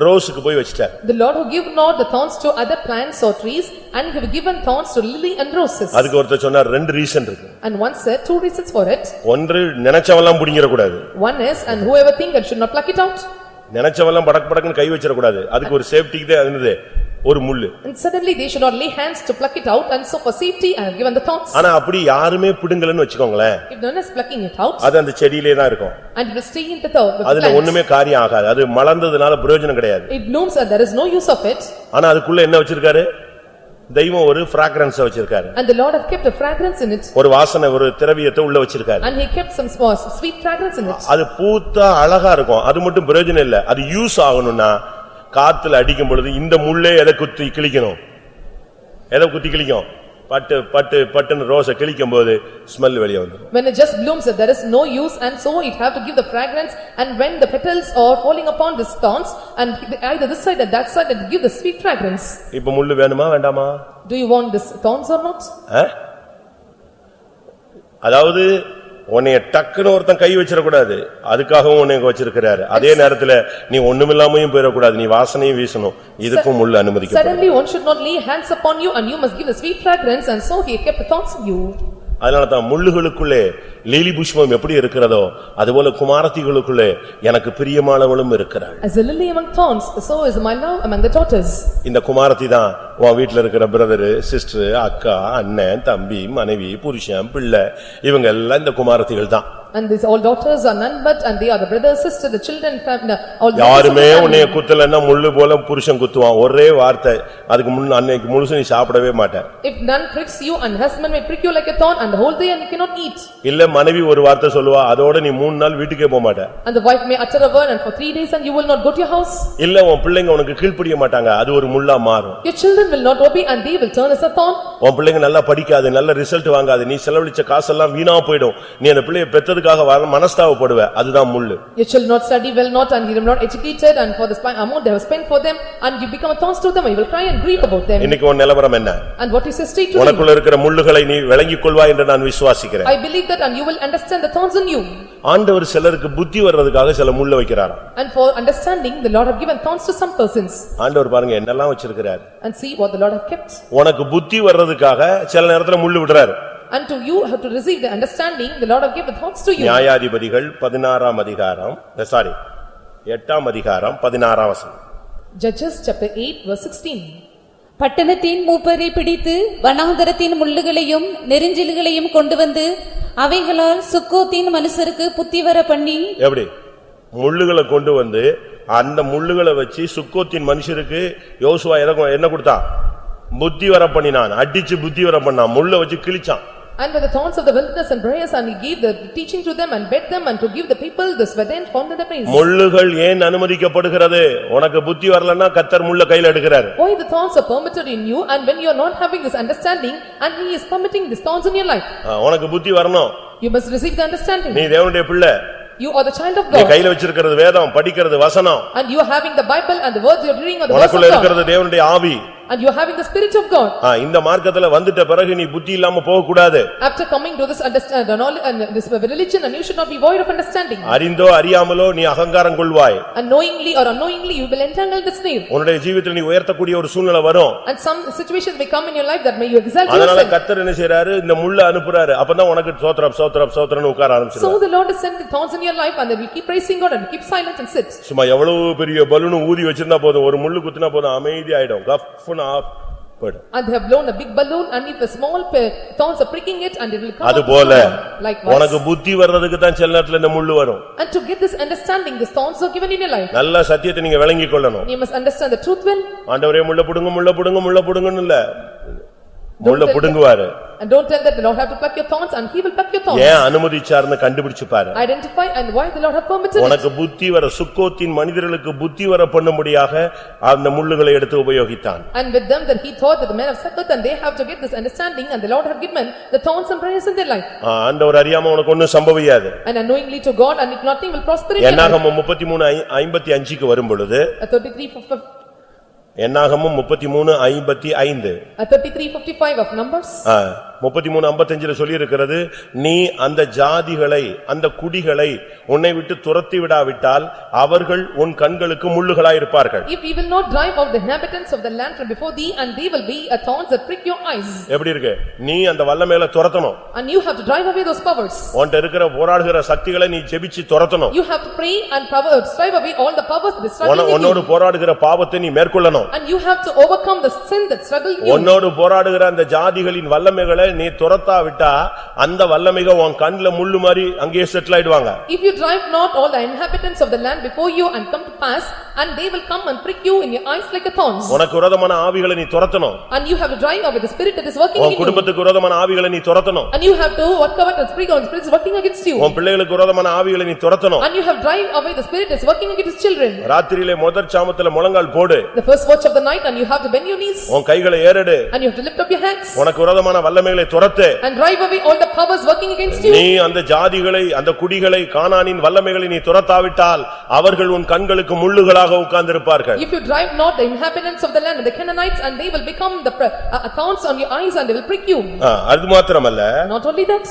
ரோஸுக்கு போய் வச்சுட்டாரு The Lord who give not the thorns to other plants or trees, and have given thorns to lily and roses. அதுக்கு ஒருத்தர் சொன்னார் ரெண்டு ரீசன் இருக்கு And one said, two reasons for it. ஒன்று நினைச்சவெல்லாம் புடிங்கிடக்கூடாது One is, and whoever think and should not pluck it out. நினைச்சவெல்லாம் படக்கு படக்குன்னு கை வச்சிடக்கூடாது அதுக்கு ஒரு சேஃப்டிக்கு தான் இருந்தது ஒரு முள்ளு And suddenly they should not lay hands to pluck it out, and so for safety I have given the thorns. ஆனா அப்படி யாருமே பிடுங்கலன்னு வச்சுக்கோங்களேன் If none is plucking it out, அது அந்த செடியிலே தான் இருக்கும் and it will stay in the thorn, the அதுல plant. ஒண்ணுமே காரியம் ஆகாது அது மலர்ந்ததுனால பிரயோஜனம் கிடையாது It blooms and there is no use of it, ஆனா அதுக்குள்ள என்ன வச்சிருக்காரு தெய்வம் ஒரு பிராக்ரன்ஸ் வச்சிருக்காரு. And the Lord have kept a fragrance in it, ஒரு வாசனை ஒரு திரவியத்தை உள்ள வச்சிருக்காரு. And he kept some small sweet fragrance in it. அது பூத்தா அழகா இருக்கும். அது மட்டும் பிரயோஜனம் இல்ல. அது யூஸ் ஆகணும்னா காத்துல அடிக்கும் பொழுது இந்த முள்ளே எதை குத்தி கிழிக்கணும்? எதை குத்தி கிழிக்கும்? பட்டு பட்டு பட்டுன்னு ரோஸை கிழிக்கும் போது ஸ்மெல் வெளியே வந்துடும் When it just blooms, there is no use, and so it have to give the fragrance, and when the petals are falling upon the thorns, and either this side or that side, it give the sweet fragrance. இப்ப முள்ளு வேணுமா வேண்டாமா Do you want this thorns or not? ஆ? அதாவது உன்னைய டக்குன்னு ஒருத்தன் கை வச்சிடக்கூடாது. அதுக்காகவும் உன்னை வச்சிருக்கிறாரு. அதே நேரத்துல நீ ஒண்ணுமில்லாமையும் போயிடக்கூடாது. நீ வாசனையும் வீசணும். இதுக்கும் உள்ள அனுமதிக்கப்படும். Suddenly one should not lay hands upon you and you must give the sweet fragrance and so he kept thoughts of you. அதனாலதான் முள்ளுகளுக்குள்ளே லீலி புஷ்பம் எப்படி இருக்கிறதோ அதுபோல குமாரத்திகளுக்குள்ளே எனக்கு பிரியமானவளும் இருக்கிறாள் As a lily among thorns, so is my love among the daughters. இந்த குமாரத்தி தான் உன் வீட்டுல இருக்கிற பிரதரு சிஸ்டர் அக்கா அண்ணன் தம்பி மனைவி புருஷன் பிள்ளை இவங்க எல்லாம் இந்த குமாரத்திகள் தான் And these all daughters are none but and they are the brother, sister, the children, family, all. the members of the யாருமே family. உன்னைய குத்தலன்னா முள்ளு போல புருஷன் குத்துவான் ஒரே வார்த்தை அதுக்கு முன்ன அன்னைக்கு முழுசு நீ சாப்பிடவே மாட்ட If none pricks you and husband may prick you like a thorn and the whole day and you cannot eat. இல்ல மனைவி ஒரு வார்த்தை சொல்லுவா அதோட நீ மூணு நாள் வீட்டுக்கே போக மாட்ட And the wife may utter a word and for three days and you will not go to your house. இல்ல உன் பிள்ளைங்க உனக்கு கீழ்ப்படிய மாட்டாங்க அது ஒரு முள்ளா மாறும் Your children will not obey and they will turn as a thorn. உன் பிள்ளைங்க நல்லா படிக்காது நல்ல ரிசல்ட் வாங்காது நீ செலவழிச்ச காசெல்லாம் வீணா போயிடும் நீ அந்த பிள்ளைய பெத்ததுக்காக வர- மனஸ்தாபப்படுவ அதுதான் முள்ளு Your children not study well not and you are not educated and for the amount they have spent for them and you become a thorns to them you will cry and grieve about them. இன்னைக்கு உன் நிலவரம் என்ன And what is your state today? உனக்குள்ள இருக்கிற முள்ளுகளை நீ விளங்கிக் கொள்வாய் என்று நான் விசுவாசிக்கிறேன் I believe that and you will understand the thorns in you. ஆண்டவர் சிலருக்கு புத்தி வர்றதுக்காக சில முள்ள வைக்கிறாராம் And for understanding, the Lord have given thorns to some persons. ஆண்டவர் பாருங்க என்னெல்லாம் வச்சிருக்கிறார் And see what the Lord have kept. உனக்கு புத்தி வர்றதுக்காக சில நேரத்துல முள்ளு விடுறாரு And to you have to receive the understanding, the Lord have given thorns to you. நியாயாதிபதிகள் பதினாறாம் அதிகாரம் சாரி எட்டாம் அதிகாரம் பதினாறாம் வசனம். Judges chapter 8 verse 16. பட்டணத்தின் மூப்பரை பிடித்து வனாந்தரத்தின் முள்ளுகளையும் நெரிஞ்சில்களையும் கொண்டு வந்து அவைகளால் சுக்கோத்தின் மனுஷருக்கு புத்தி வர பண்ணி. எப்படி? முள்ளுகளை கொண்டு வந்து அந்த முள்ளுகளை வச்சு சுக்கோத்தின் மனுஷருக்கு யோசுவா என்ன கொடுத்தான்? புத்தி வர பண்ணினான் அடிச்சு புத்தி வர பண்ணான் முள்ள வச்சு கிழிச்சான். And with the thorns of the wilderness and briars and he gave the teaching to them and bid them and to give the people this verdant found in the praise. முள்ளுகள் ஏன் அனுமதிக்கப்படுகிறது உனக்கு புத்தி வரலன்னா கத்தர் முள்ள கையில எடுக்கிறாரு Why the thorns are permitted in you and when you are not having this understanding and he is permitting these thorns in your life. ஆ, உனக்கு புத்தி வரணும் You must receive the understanding. நீ தேவனுடைய பிள்ளை You are the child of நீ God கையில வச்சிருக்கிறது வேதம் படிக்கிறது வசனம் and you are having the Bible and the words you are reading are the words உனக்குள்ள of God. இருக்கிறது தேவனுடைய ஆவி And you are having the spirit of God. ஆ, இந்த மார்க்கத்துல வந்துட்ட பிறகு நீ புத்தி இல்லாம போக கூடாது After coming to this understand and all and this religion and you should not be void of understanding. அறிந்தோ அறியாமலோ நீ அகங்காரம் கொள்வாய் Unknowingly or unknowingly you will entangle the snare. உன்னுடைய ஜீவிதத்தில் நீ உயர்த்தக்கூடிய ஒரு சூழ்நிலை வரும் And some situations may come in your life that may you exalt அதனால yourself. கத்தர் என்ன செய்யறாரு இந்த முள்ள அனுப்புறாரு அப்பதான் உனக்கு சோத்திரம் சோத்திரம் சோத்திரம்னு உட்கார So ஆரம்பிச்சிருவாரு the Lord is sending thorns in your life and they will keep praising God and keep silent and sit. சும்மா எவ்வளவு பெரிய பலூன் ஊதி வச்சிருந்தா போதும் ஒரு முள்ளு குத்துனா போதும் அமைதி ஆயிடும் கஃப்னு ஆஃப் போயிடும் And they have blown a big balloon and if a small pe- thorns are pricking it and it will come அது out போல small. Likewise. உனக்கு புத்தி வர்றதுக்கு தான் சில நேரத்துல இந்த முள்ளு வரும் And to get this understanding, these thorns are given in your life. நல்ல சத்தியத்தை நீங்க விளங்கிக் கொள்ளணும் You must understand the truth well ஆண்டவரே முள்ள புடுங்க முள்ள புடுங்க முள்ள புடுங்கன்னு இல்ல முள்ள புடுங்குவாரு and don't tell that the Lord have to pluck your thorns and he will pluck your thorns. ஏன் அனுமதிச்சாருன்னு கண்டுபிடிச்சு பாரு Identify and why the Lord have permitted it. உனக்கு புத்தி வர சுக்கோத்தின் மனிதர்களுக்கு புத்தி வர பண்ணும்படியாக அந்த முள்ளுகளை எடுத்து உபயோகித்தான் And with them that he thought that the men of Succoth and they have to get this understanding and the Lord have given the thorns and briars in their life. ஆண்டவர் அறியாம உனக்கு ஒண்ணும் சம்பவியாது And unknowingly to God and if nothing will prosper in your life. என்னாகமும் முப்பத்தி மூணு ஐம்பத்தி அஞ்சுக்கு வரும் பொழுது A thirty-three fif- என்னாகமும் முப்பத்தி மூணு ஐம்பத்தி ஐந்து a thirty-three fifty-five of Numbers. முப்பத்தி மூணு ஐம்பத்தஞ்சுல சொல்லி இருக்கிறது நீ அந்த ஜாதிகளை அந்த குடிகளை உன்னை விட்டு துரத்தி விடாவிட்டால் அவர்கள் உன் கண்களுக்கு முள்ளுகளாயிருப்பார்கள் If we will not drive out the inhabitants of the land from before thee and they will be a thorns that prick your eyes. எப்படி இருக்கு நீ அந்த வல்லமேல துரத்தணும் And you have to drive away those powers. உன்கிட்ட இருக்கிற போராடுகிற சக்திகளை நீ ஜெபிச்சு துரத்தணும் You have to pray and power, drive away all the powers that is உன்ன- struggling in உன்னோடு. போராடுகிற பாவத்தை நீ மேற்கொள்ளணும் And you have to overcome the sin that struggle in you. உன்னோடு போராடுகிற அந்த ஜாதிகளின் வல்லமைகளை நீ துரத்தாவிட்டா அந்த வல்லமைக உன் கண்ணுல முள்ளு மாதிரி அங்கேயே செட்டில் ஆயிடுவாங்க If you drive not all the inhabitants of the land before you and come to pass, and they will come and prick you in your eyes like a thorns. உனக்கு விரோதமான ஆவிகளை நீ துரத்தணும் And you have to drive away the spirit that is working உன் in you. குடும்பத்துக்கு விரோதமான ஆவிகளை நீ துரத்தணும் And you have to work out the spirit of the spirit is working against you. உன் பிள்ளைகளுக்கு விரோதமான ஆவிகளை நீ துரத்தணும் And you have drive away the spirit that is working against children. ராத்திரியிலே முதற் சாமத்துல முழங்கால் போடு The first watch of the night and you have to bend your knees உன் கைகளை ஏறெடு and you have to lift up your hands. உனக்கு விரோதமான வல்லமைகளை வல்லமைகளை துரத்து and drive away all the powers working against you. நீ அந்த ஜாதிகளை அந்த குடிகளை கானானின் வல்லமைகளை நீ துரத்தாவிட்டால் அவர்கள் உன் கண்களுக்கு முள்ளுகளாக உட்கார்ந்திருப்பார்கள் If you drive not the inhabitants of the land and the Canaanites and they will become the uh, accounts on your eyes and they will prick you. அது மாத்திரமல்ல Not only that,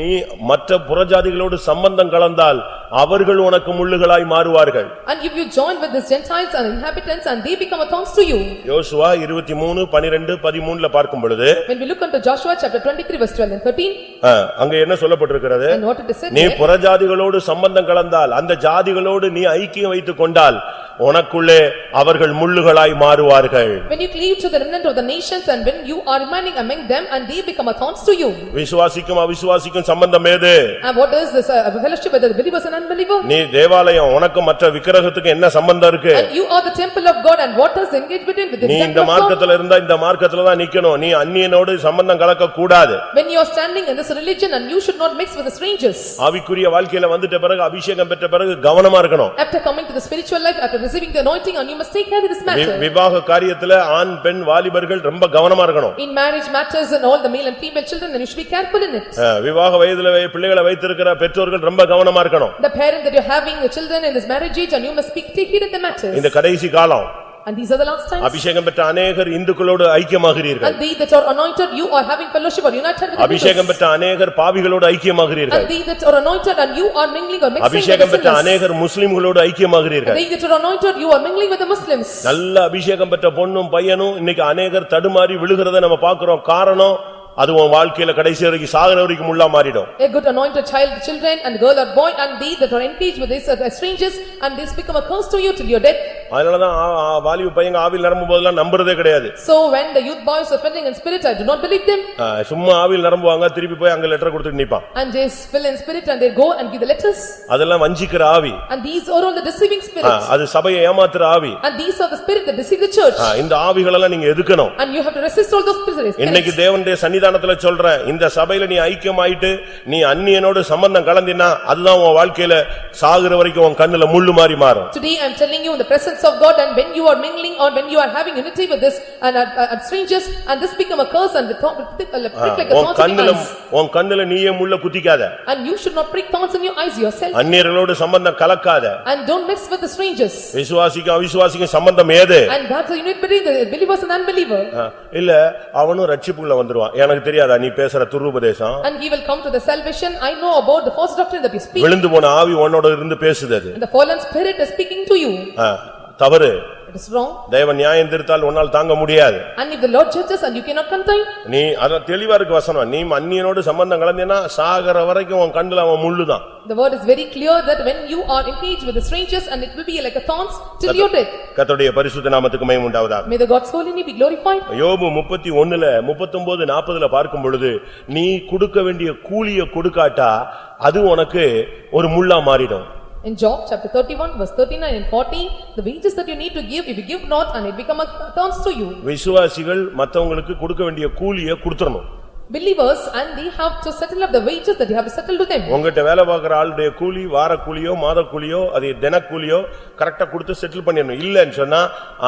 நீ மற்ற புறஜாதிகளோடு சம்பந்தம் கலந்தால் அவர்கள் உனக்கு முள்ளுகளாய் மாறுவார்கள் and if you join with the Gentiles and inhabitants and they become accounts to you. யோசுவா இருபத்தி மூணு பனிரெண்டு பதிமூணுல பார்க்கும் பொழுது When we look into Joshua chapter twenty-three verse twelve and thirteen ஆ, அங்க என்ன சொல்லப்பட்டிருக்கிறது and what it is said நீ there. புறஜாதிகளோடு சம்பந்தம் கலந்தால் அந்த ஜாதிகளோடு நீ ஐக்கியம் வைத்துக் கொண்டால் உனக்குள்ளே அவர்கள் முள்ளுகளாய் மாறுவார்கள் When you cleave to the remnant of the nations and when you are remaining among them and they become accounts to you. விசுவாசிக்கும் அவிசுவாசிக்கும் சம்பந்தம் ஏது And what is this uh, fellowship with the believers and unbeliever? நீ தேவாலயம் உனக்கு மற்ற விக்கிரகத்துக்கு என்ன சம்பந்தம் இருக்கு And you are the temple of God and what is the engagement with the நீ இந்த temple of God? மார்க்கத்துல இருந்தா இந்த மார்க்கத்துல தான் நிக்கணும் நீ அந்நியனோடு சம்பந்தம் கலக்க கூடாது When you are standing in this religion and you should not mix with the strangers. ஆவிக்குரிய வாழ்க்கையில வந்துட்ட பிறகு அபிஷேகம் பெற்ற பிறகு கவனமா இருக்கணும் After coming to the spiritual life, after receiving the anointing and you must take care of this matter. விவாக காரியத்துல ஆண் பெண் வாலிபர்கள் ரொம்ப கவனமா இருக்கணும் In marriage matters and all the male and female children and you should be careful in it. விவாக வயதுல பிள்ளைகளை வைத்திருக்கிற பெற்றோர்கள் ரொம்ப கவனமா இருக்கணும் The parent that you're having the children in this marriage age and you must speak, take heed of the matters. இந்த கடைசி காலம் And these are the last times. அபிஷேகம் பெற்ற அநேகர் இந்துக்களோடு ஐக்கியமாகிறீர்கள் And they that are anointed, you are having fellowship or united with அபிஷேகம் believers. பெற்ற அநேகர் பாவிகளோடு ஐக்கியமாகிறீர்கள் And they that are anointed and you are mingling or mixing with the அபிஷேகம் பெற்ற sinners. அநேகர் முஸ்லிம்களோடு ஐக்கியமாகிறீர்கள் They that are anointed, you are mingling with the Muslims. நல்ல அபிஷேகம் பெற்ற பொண்ணும் பையனும் இன்னைக்கு அநேகர் தடுமாறி விழுகிறத நம்ம பார்க்கிறோம் காரணம் அது உன் வாழ்க்கையில கடைசி வரைக்கும் சாகர வரைக்கும் முள்ளா மாறிடும் A good anointed child, children and girl or boy and they that are engaged with these are strangers and this become a curse to you till your death. அதனாலதான் வாலிப பையங்க ஆவில் நிரம்பும் போதெல்லாம் நம்புறதே கிடையாது So when the youth boys are filling in spirit, I do not believe them. ஆ, சும்மா ஆவில் நிரம்புவாங்க திருப்பி போய் அங்க லெட்டர் கொடுத்துட்டு நிப்பான் And they fill in spirit and they go and give the letters. அதெல்லாம் வஞ்சிக்கிற ஆவி And these are all the deceiving ah, spirits. அது சபையை ஏமாத்துற ஆவி And these are the spirit that deceive the church. ஆ, இந்த ஆவிகளெல்லாம் நீங்க எதுக்கணும் And you have to resist all those spirits. இன்னைக்கு தேவனுடைய சன்னிதானத்துல சொல்றேன் இந்த சபையில நீ ஐக்கியமாயிட்டு நீ அந்நியனோடு சம்பந்தம் கலந்தினா அதுதான் உன் வாழ்க்கையில சாகுற வரைக்கும் உன் கண்ணுல முள்ளு மாறி மாறும் Today I am telling you in the presence of God and when you are mingling or when you are having unity with this and uh, uh, strangers and this become a curse and the thought will prick uh, prick like a உன் thorns in your கண்ணுல eyes. உன் கண்ணுல நீயே முள்ள குத்திக்காத And you should not prick thorns in your eyes yourself அந்நியர்களோடு சம்பந்தம் கலக்காத and don't mix with the strangers. விசுவாசிக்கும் அவிசுவாசிக்கும் சம்பந்தம் ஏது And that's the unit between the believers and unbeliever. ஆ, இல்ல அவனும் ரட்சிப்புக்குள்ள வந்துருவான் எனக்கு தெரியாதா நீ பேசுற துருபதேசம் And he will come to the salvation. I know about the false doctrine that you speak. விழுந்து போன ஆவி உன்னோட இருந்து பேசுது அது And the fallen spirit is speaking to you. ஆ, தவறு It is wrong. தேவன் நியாயம் தீர்த்தால் உன்னால் தாங்க முடியாது And if the Lord judges and you cannot contain, நீ அத தெளிவா இருக்கு வசனம் நீ அந்நியனோடு சம்பந்தம் கலந்தேன்னா சாகர வரைக்கும் உன் கண்ணுல அவன் முள்ளுதான் the word is very clear that when you are engaged with the strangers and it will be like a thorns till your death. கர்த்தருடைய பரிசுத்த நாமத்துக்கு மயம் உண்டாவதாக May the God's holy name be glorified. யோபு முப்பத்தி ஒண்ணுல முப்பத்தொன்பது நாற்பதுல பார்க்கும் பொழுது நீ கொடுக்க வேண்டிய கூலிய கொடுக்காட்டா அது உனக்கு ஒரு முள்ளா மாறிடும் In Job chapter thirty-one verse thirty-nine and forty, the wages that you need to give, if you give not and it become a thorns to you. விசுவாசிகள் மத்தவங்களுக்கு கொடுக்க வேண்டிய கூலிய கொடுத்துறணும் Believers and they have to settle up the wages that you have to settle to them. உங்ககிட்ட வேலை பார்க்கிற ஆளுடைய கூலி வார கூலியோ மாத கூலியோ அது தினக்கூலியோ கரெக்டா கொடுத்து செட்டில் பண்ணிடணும் இல்லன்னு சொன்னா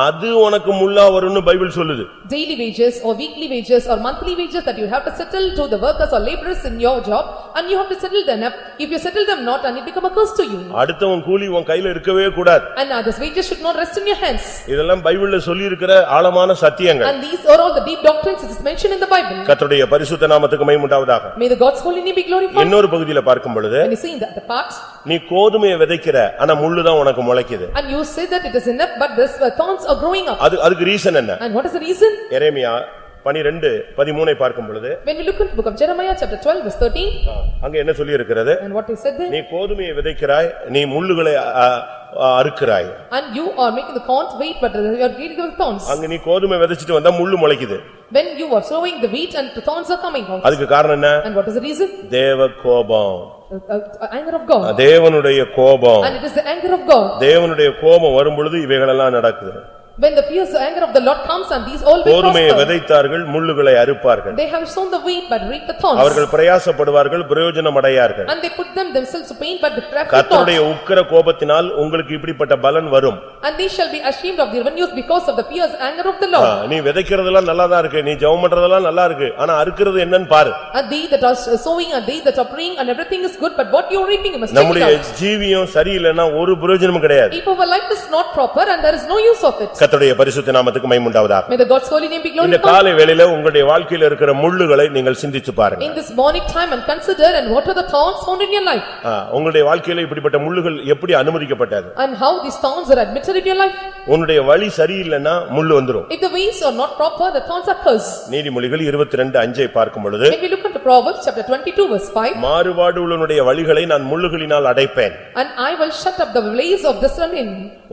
அது உனக்கு முள்ளா வரும்னு பைபிள் சொல்லுது Daily wages or weekly wages or monthly wages that you have to settle to the workers or laborers in your job and you have to settle them up. If you settle them not and it become a curse to you. அடுத்தவன் கூலி உன் கையில இருக்கவே கூடாது And others wages should not rest in your hands. இதெல்லாம் பைபிள்ல சொல்லி இருக்கிற ஆழமான சத்தியங்கள் And these are all the deep doctrines that is mentioned in the Bible. கர்த்தருடைய பரிசுத்த நாமத்துக்கு மைமுண்டாவதாக May the God's holy name be glorified. இன்னொரு பகுதியில பார்க்கும் பொழுது When you see in the the parts நீ கோதுமையை விதைக்கிற ஆனா முள்ளுதான் உனக்கு முளைக்குது and you say that it is enough but this uh, thorns are growing up. அது அதுக்கு ரீசன் என்ன And what is the reason? எரேமியா பனிரெண்டு பதிமூனை பார்க்கும் பொழுது When we look at the book of Jeremiah chapter twelve verse thirteen ஆ, அங்க என்ன சொல்லி இருக்கிறது and what is said there? நீ கோதுமையை விதைக்கிறாய் நீ முள்ளுகளை அ, அறுக்கிறாய் And you are making the corn wheat but you are getting the thorns. அங்க நீ கோதுமை விதைச்சிட்டு வந்தா முள்ளு முளைக்குது When you are sowing the wheat and the thorns are coming out. அதுக்கு காரணம் என்ன And what is the reason? தேவ கோபம் Uh, uh, Anger of God. தேவனுடைய கோபம் And it is the anger of God. தேவனுடைய கோபம் வரும் பொழுது இவைகளெல்லாம் நடக்குது When the fierce anger of the Lord comes and these all will கோதுமையை prosper. விதைத்தார்கள் முள்ளுகளை அறுப்பார்கள் They have sown the wheat but reap the thorns. அவர்கள் பிரயாசப்படுவார்கள் பிரயோஜனம் அடையார்கள் And they put them themselves to pain but they trap the கர்த்தருடைய thorns. உக்கிர கோபத்தினால் உங்களுக்கு இப்படிப்பட்ட பலன் வரும் And they shall be ashamed of their revenues because of the fierce anger of the ah, Lord. நீ விதைக்கிறதெல்லாம் நல்லாதான் இருக்கு நீ ஜெபம் பண்றதெல்லாம் நல்லா இருக்கு ஆனா அறுக்கிறது என்னன்னு பாரு And they that are sowing and they that are praying and everything is good but what you are reaping you must check it நம்முடைய out. ஜீவியம் சரியில்லைன்னா ஒரு பிரயோஜனமும் கிடையாது If our life is not proper and there is no use of it. கர்த்தருடைய பரிசுத்த நாமத்துக்கு மைமுண்டாவதாக May the God's holy name be இந்த glorified. காலை வேளையில உங்களுடைய வாழ்க்கையில இருக்கிற முள்ளுகளை நீங்கள் சிந்திச்சு பாருங்க In this morning time and consider and what are the thorns found in your life ஆ, உங்களுடைய வாழ்க்கையில இப்படிப்பட்ட முள்ளுகள் எப்படி அனுமதிக்கப்பட்டது and how these thorns are admitted in your life. உன்னுடைய வழி சரியில்லைன்னா முள்ளு வந்துரும் If the ways are not proper, the thorns are cursed. நீதிமொழிகள் இருபத்தி ரெண்டு அஞ்சை பார்க்கும் பொழுது When we look into Proverbs chapter twenty-two verse five, மாறுபாடு உள்ளவனுடைய வழிகளை நான் முள்ளுகளினால் அடைப்பேன் and I will shut up the ways of this one in.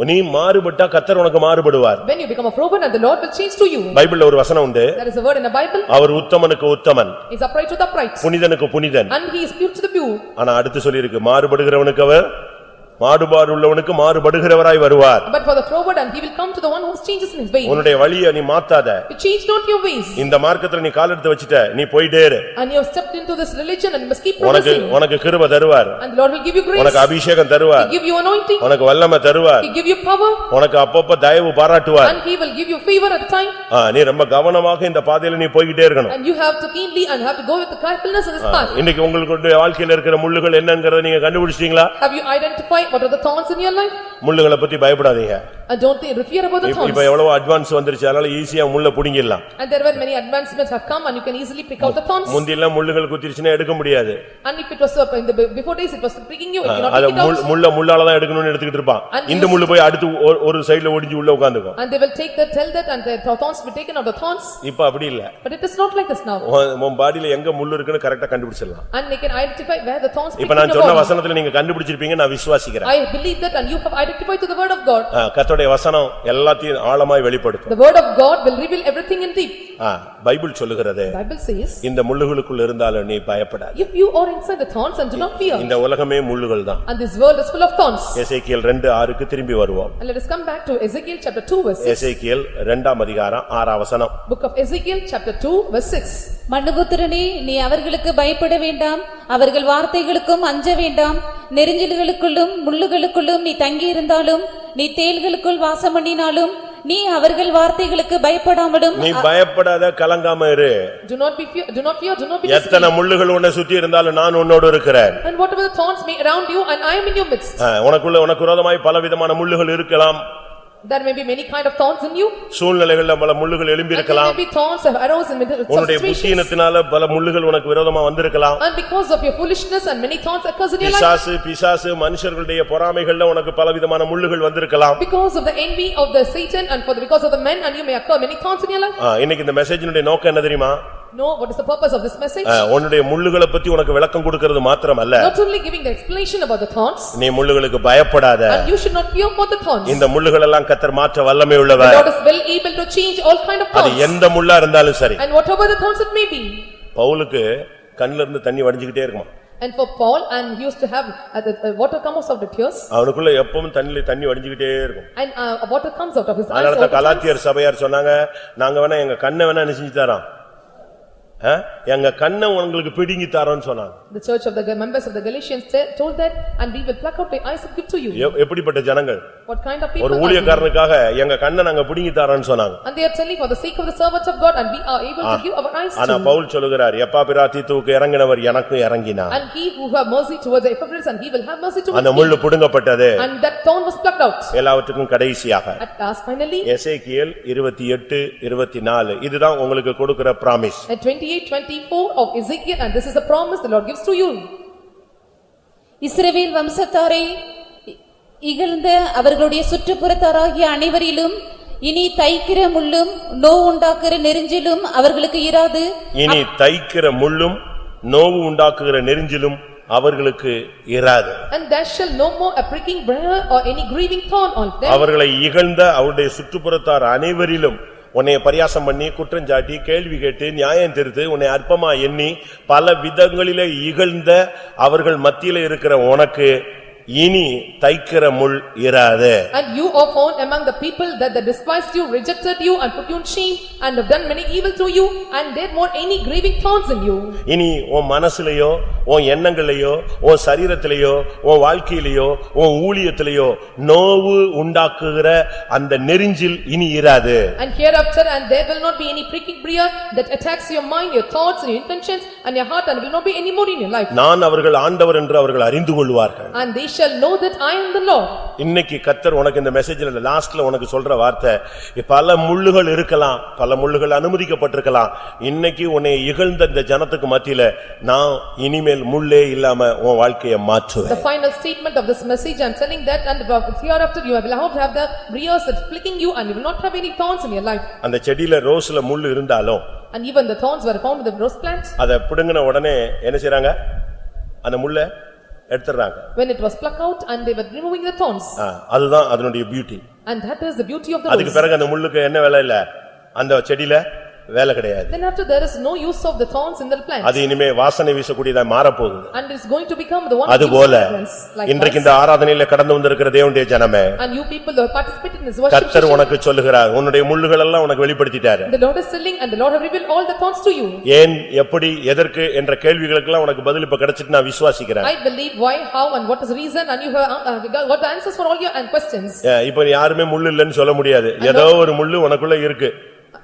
நீ மாறுபட்டா கர்த்தர் உனக்கு மாறுபடுவார் When you become a proven and the Lord will change to you. பைபிள்ல ஒரு வசனம் உண்டு There is a word in the Bible, our உத்தமனுக்கு Uthaman is upright to the upright புனிதனுக்கு Punithan and he is pure to the pure. ஆனா அடுத்து சொல்லியிருக்கு மாறுபடுகிறவனுக்கு அவர் மாறுபாடு உள்ளவனுக்கு மாறுபடுகிறவராய் வருவார் But for the forward and he will come to the one who changes in his way. உன்னுடைய வழியை நீ மாத்தாத You change not your ways இந்த மார்க்கத்துல நீ கால் எடுத்து வச்சிட்ட நீ போயிட்டே இரு and you have stepped into this religion and must keep உனக்கு progressing. உனக்கு கிருப தருவார் And the Lord will give you grace, உனக்கு அபிஷேகம் தருவார் he give you anointing, உனக்கு வல்லமை தருவார் he give you power உனக்கு அப்பப்ப தயவு பாராட்டுவார் and he will give you favor at the time. ஆ, நீ ரொம்ப கவனமாக இந்த பாதையில நீ போய்கிட்டே இருக்கணும் And you have to keenly and have to go with the carefulness in this path. இன்னைக்கு உங்களுக்கு வாழ்க்கையில இருக்கிற முள்ளுகள் என்னங்கறத நீங்க கண்டுபிடிச்சிட்டீங்களா Have you identified what are the thorns in your life? முள்ளுகளை பத்தி பயப்படாதீங்க And don't think, fear about the இப்ப thorns. இப்ப எவ்வளவு அட்வான்ஸ் வந்துருச்சு அதனால ஈஸியா முள்ள புடிங்கிடலாம் And there were many advancements have come and you can easily pick out the thorns. முந்தியெல்லாம் முள்ளுகள் குத்திருச்சுன்னா எடுக்க முடியாது And if it was uh, in the before days, it was pricking you, you cannot அத pick it முள்- out. முள்ள முள்ளாலதான் எடுக்கணும்னு எடுத்துக்கிட்டு இருப்பான் And இந்த முள்ளு போய் அடுத்து ஒரு- ஒரு சைடுல ஒடிஞ்சு உள்ள உட்காந்துக்கும் And they will take that, tell that and the thorns will be taken out the thorns. இப்ப அப்படி இல்ல But it is not like this now. உன் உன் பாடியில எங்க முள்ளு இருக்குன்னு கரெக்டா கண்டுபிடிச்சிடலாம் And they can identify where the thorns இப்ப in நான் your சொன்ன body. வசனத்துல நீங்க கண்டுபிடிச்சிருப்பீங்க நான் விசுவாசிக்கிறேன் I believe that and you have identified to the word of God. ஆ, கர்த்தருடைய வசனம் எல்லாத்தையும் ஆழமாய் வெளிப்படுத்தும் The word of God will reveal everything in deep. Ah, Bible சொல்லுகிறது Bible says, இந்த முள்ளுகளுக்குள்ள இருந்தாலும் நீ பயப்படாத if you are inside the thorns and do not fear. இந்த உலகமே முள்ளுகள் தான் And this world is full of thorns. எசேக்கியேல் ரெண்டு ஆறுக்கு திரும்பி வருவோம் And let us come back to Ezekiel chapter two verse six. எசேக்கியேல் இரண்டாம் அதிகாரம் ஆறாம் வசனம் Book of Ezekiel chapter two verse six. மனுபுத்திரனே நீ அவர்களுக்கு பயப்பட வேண்டாம். அவர்கள் வார்த்தைகளுக்கும் அஞ்ச வேண்டாம். நெரிஞ்சல்களுக்குள்ளும் முள்ளுகளுக்குள்ளும் நீ தங்கியிருந்தாலும் நீ தேள்களுக்குள் வாசம் பண்ணினாலும் நீ அவர்கள் வார்த்தைகளுக்கு பயப்படாமலும் நீ பயப்படாத கலங்காம இரு. Do not be fear, do not fear, do not be dismayed. எத்தனை முள்ளுகள் உன்னை சுத்தி இருந்தாலும் நான் உன்னோடு இருக்கிறேன். And whatever the thorns may around you and I am in your midst. ஆ, உனக்குள்ள உனக்கு விரோதமாய் பலவிதமான முள்ளுகள் இருக்கலாம். There may be many kind of thorns in you. சூழ்நிலைகள்ல பல முள்ளுகள் எழும்பி And there இருக்கலாம் may be thorns of arrows in middle of உன்னுடைய situations. புத்தியினத்தினால பல முள்ளுகள் உனக்கு விரோதமா வந்திருக்கலாம் And because of your foolishness and many thorns occurs in your life. பிசாசு பிசாசு மனுஷர்களுடைய பொறாமைகள்ல உனக்கு பலவிதமான முள்ளுகள் வந்திருக்கலாம் Because of the envy of the Satan and for the, because of the men and you may occur many thorns in your life. ஆ, இன்னைக்கு இந்த மெசேஜினுடைய நோக்கம் என்ன தெரியுமா No, what is the purpose of this message? உன்னுடைய முள்ளுகளை பத்தி உனக்கு விளக்கம் கொடுக்கிறது மாத்திரமல்ல Not only giving the explanation about the thorns. நீ முள்ளுகளுக்கு பயப்படாத And you should not fear for the thorns. இந்த முள்ளுகள் எல்லாம் கத்தர் மாற்ற வல்லமை உள்ளவர் Lord is well able to change all kind of அது thorns. எந்த முள்ளா இருந்தாலும் சரி And whatever the thorns it may be. பவுலுக்கு கண்ணுல இருந்து தண்ணி வடிஞ்சுக்கிட்டே இருக்குமா And for Paul and he used to have uh, the uh, water comes out of the tears. அவனுக்குள்ள எப்பவும் தண்ணில தண்ணி வடிஞ்சுக்கிட்டே இருக்கும் And uh, water comes out of his eyes. அதனால. கலாத்தியர் சபையார் சொன்னாங்க நாங்க வேணா எங்க கண்ணை வேணா செஞ்சு தரோம்? எங்க கண்ணை உங்களுக்கு பிடுங்கி தரோம்னு சொன்னாங்க The church of the members of the Galatians told that and we will pluck out the eyes and give to you. எப்படிப்பட்ட ஜனங்கள் What kind of ஒரு people they? ஊழியக்காரனுக்காக எங்க கண்ணை நாங்க பிடுங்கி தரோம்னு சொன்னாங்க And they are telling for the sake of the servants of God and we are able to give our eyes ஆனா. பவுல் சொல்லுகிறார் எப்பா பிராத்தி தூக்கு இறங்கினவர் எனக்கும் இறங்கினார் And he who have mercy towards the Ephraim and he will have mercy அந்த towards me. முள்ளு புடுங்கப்பட்டது And that thorn was plucked out. எல்லாவற்றுக்கும் கடைசியாக At last finally, எசேக்கியேல் இருபத்தி எட்டு இருபத்தி நாலு இதுதான் உங்களுக்கு கொடுக்கிற promise at of Ezekiel and this is the promise the Lord gives to you. இஸ்ரவேல் வம்சத்தாரை இகழ்ந்த அவர்களுடைய சுற்றுப்புறத்தாராகிய அனைவரிலும் இனி தைக்கிற முள்ளும் நோவு உண்டாக்குற நெரிஞ்சிலும் அவர்களுக்கு இராது இனி தைக்கிற முள்ளும் நோவு உண்டாக்குகிற நெரிஞ்சிலும் அவர்களுக்கு இராது And there shall no more a pricking briar or any grieving thorn on them. அவர்களை இகழ்ந்த அவருடைய சுற்றுப்புறத்தார் அனைவரிலும் உன்னை பரியாசம் பண்ணி குற்றஞ்சாட்டி கேள்வி கேட்டு நியாயம் திருத்து உன்னை அற்பமா எண்ணி பல விதங்களிலே இகழ்ந்த அவர்கள் மத்தியில இருக்கிற உனக்கு இனி தைக்கிற முள் இராது And you are found among the people that they despised you, rejected you and put you in shame and have done many evil to you and there more any grieving thorns in you. இனி உன் மனசுலயோ உன் எண்ணங்களையோ உன் சரீரத்திலேயோ உன் வாழ்க்கையிலேயோ உன் ஊழியத்திலேயோ நோவு உண்டாக்குகிற அந்த நெரிஞ்சில் இனி இராது And hereafter and there will not be any pricking briar that attacks your mind, your thoughts and your intentions and your heart and will not be any more in your life. நான் அவர்கள் ஆண்டவர் என்று அவர்கள் அறிந்து கொள்வார்கள் And they shall know that I am the Lord. இன்னைக்கு கத்தர் உனக்கு இந்த மெசேஜ்ல லாஸ்ட்ல உனக்கு சொல்ற வார்த்தை பல முள்ளுகள் இருக்கலாம் பல முள்ளுகள் அனுமதிக்கப்பட்டிருக்கலாம் இன்னைக்கு உன்னை இகழ்ந்த இந்த ஜனத்துக்கு மத்தியில நான் இனிமேல் முள்ளே இல்லாம உன் வாழ்க்கையை The மாற்றுவேன் final statement of this message, I am telling that and hereafter you will have to have the briars that flicking you and you will not have any thorns in your life. அந்த செடியில ரோஸ்ல முள் இருந்தாலும் And even the thorns were found in the rose plant. அதை பிடுங்கின உடனே என்ன செய்றாங்க அந்த முள்ளை எடுத்துறாங்க When it was plucked out and they were removing the thorns. அதுதான் அதனுடைய beauty And that is the beauty of the அதுக்கு. பிறகு அந்த முள்ளுக்கு என்ன வேலை இல்ல அந்த செடியில வேலை கிடையாது Then after there is no use of the thorns in the plant. அது இனிமே வாசனை வீசக்கூடியதா மாறப்போகுது And it's going to become the one. அதுபோல இன்றைக்கு. இந்த ஆராதனையில கடந்து வந்திருக்கிற தேவனுடைய ஜனமே And you people who have participated in this worship கர்த்தர் உனக்கு சொல்லுகிறார் உன்னுடைய முள்ளுகள் எல்லாம் உனக்கு வெளிப்படுத்திட்டாரு the Lord is telling and the Lord have revealed all the thorns to you. ஏன் எப்படி எதற்கு என்ற கேள்விகளுக்கெல்லாம் உனக்கு பதில் இப்ப கிடைச்சிட்டு நான் விசுவாசிக்கிறேன் I believe why, how and what is the reason and you have uh, uh, got the answers for all your questions. இப்ப யாருமே முள்ளு இல்லைன்னு சொல்ல முடியாது ஏதோ ஒரு முள்ளு உனக்குள்ள இருக்கு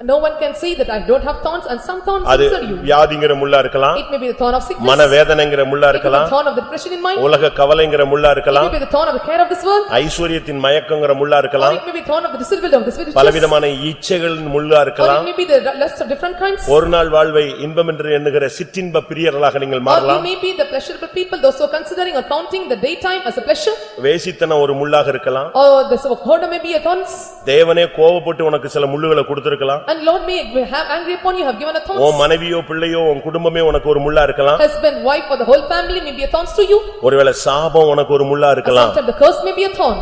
No one can say that I don't have thorns and some thorns அது answer you. வியாதிங்கிற முள்ளா இருக்கலாம் It may be the thorn of sickness. மனவேதனைங்கிற முள்ளா It may be இருக்கலாம் the thorn of the depression in mind. உலக கவலைங்கிற முள்ளா It இருக்கலாம் may be the thorn of the care of this world. ஐஸ்வர்யத்தின் மயக்கங்கிற முள்ளா Or இருக்கலாம் it may be thorn of the disability of spirit. Or பலவிதமான இச்சைகளின் முள்ளா it இருக்கலாம் may be the lust of different kinds. ஒரு நாள் வாழ்வை இன்பம் என்று எண்ணுகிற சிற்றின்ப பிரியர்களாக நீங்கள் Or you மாறலாம் may be the pleasurable people, those who are considering or counting the daytime as a pleasure. வேசித்தனம் ஒரு முள்ளாக இருக்கலாம் Or the whoredom may be a thorns. தேவனே கோவப்பட்டு உனக்கு சில முள்ளுகளை கொடுத்திருக்கலாம் And Lord may have angry upon you, have given a உன் thorns. மனைவியோ பிள்ளையோ உன் குடும்பமே உனக்கு ஒரு முள்ளா இருக்கலாம் Husband, wife or the whole family may be a thorns to you. ஒருவேளை சாபம் உனக்கு ஒரு முள்ளா இருக்கலாம் Sometimes the curse may be a thorn.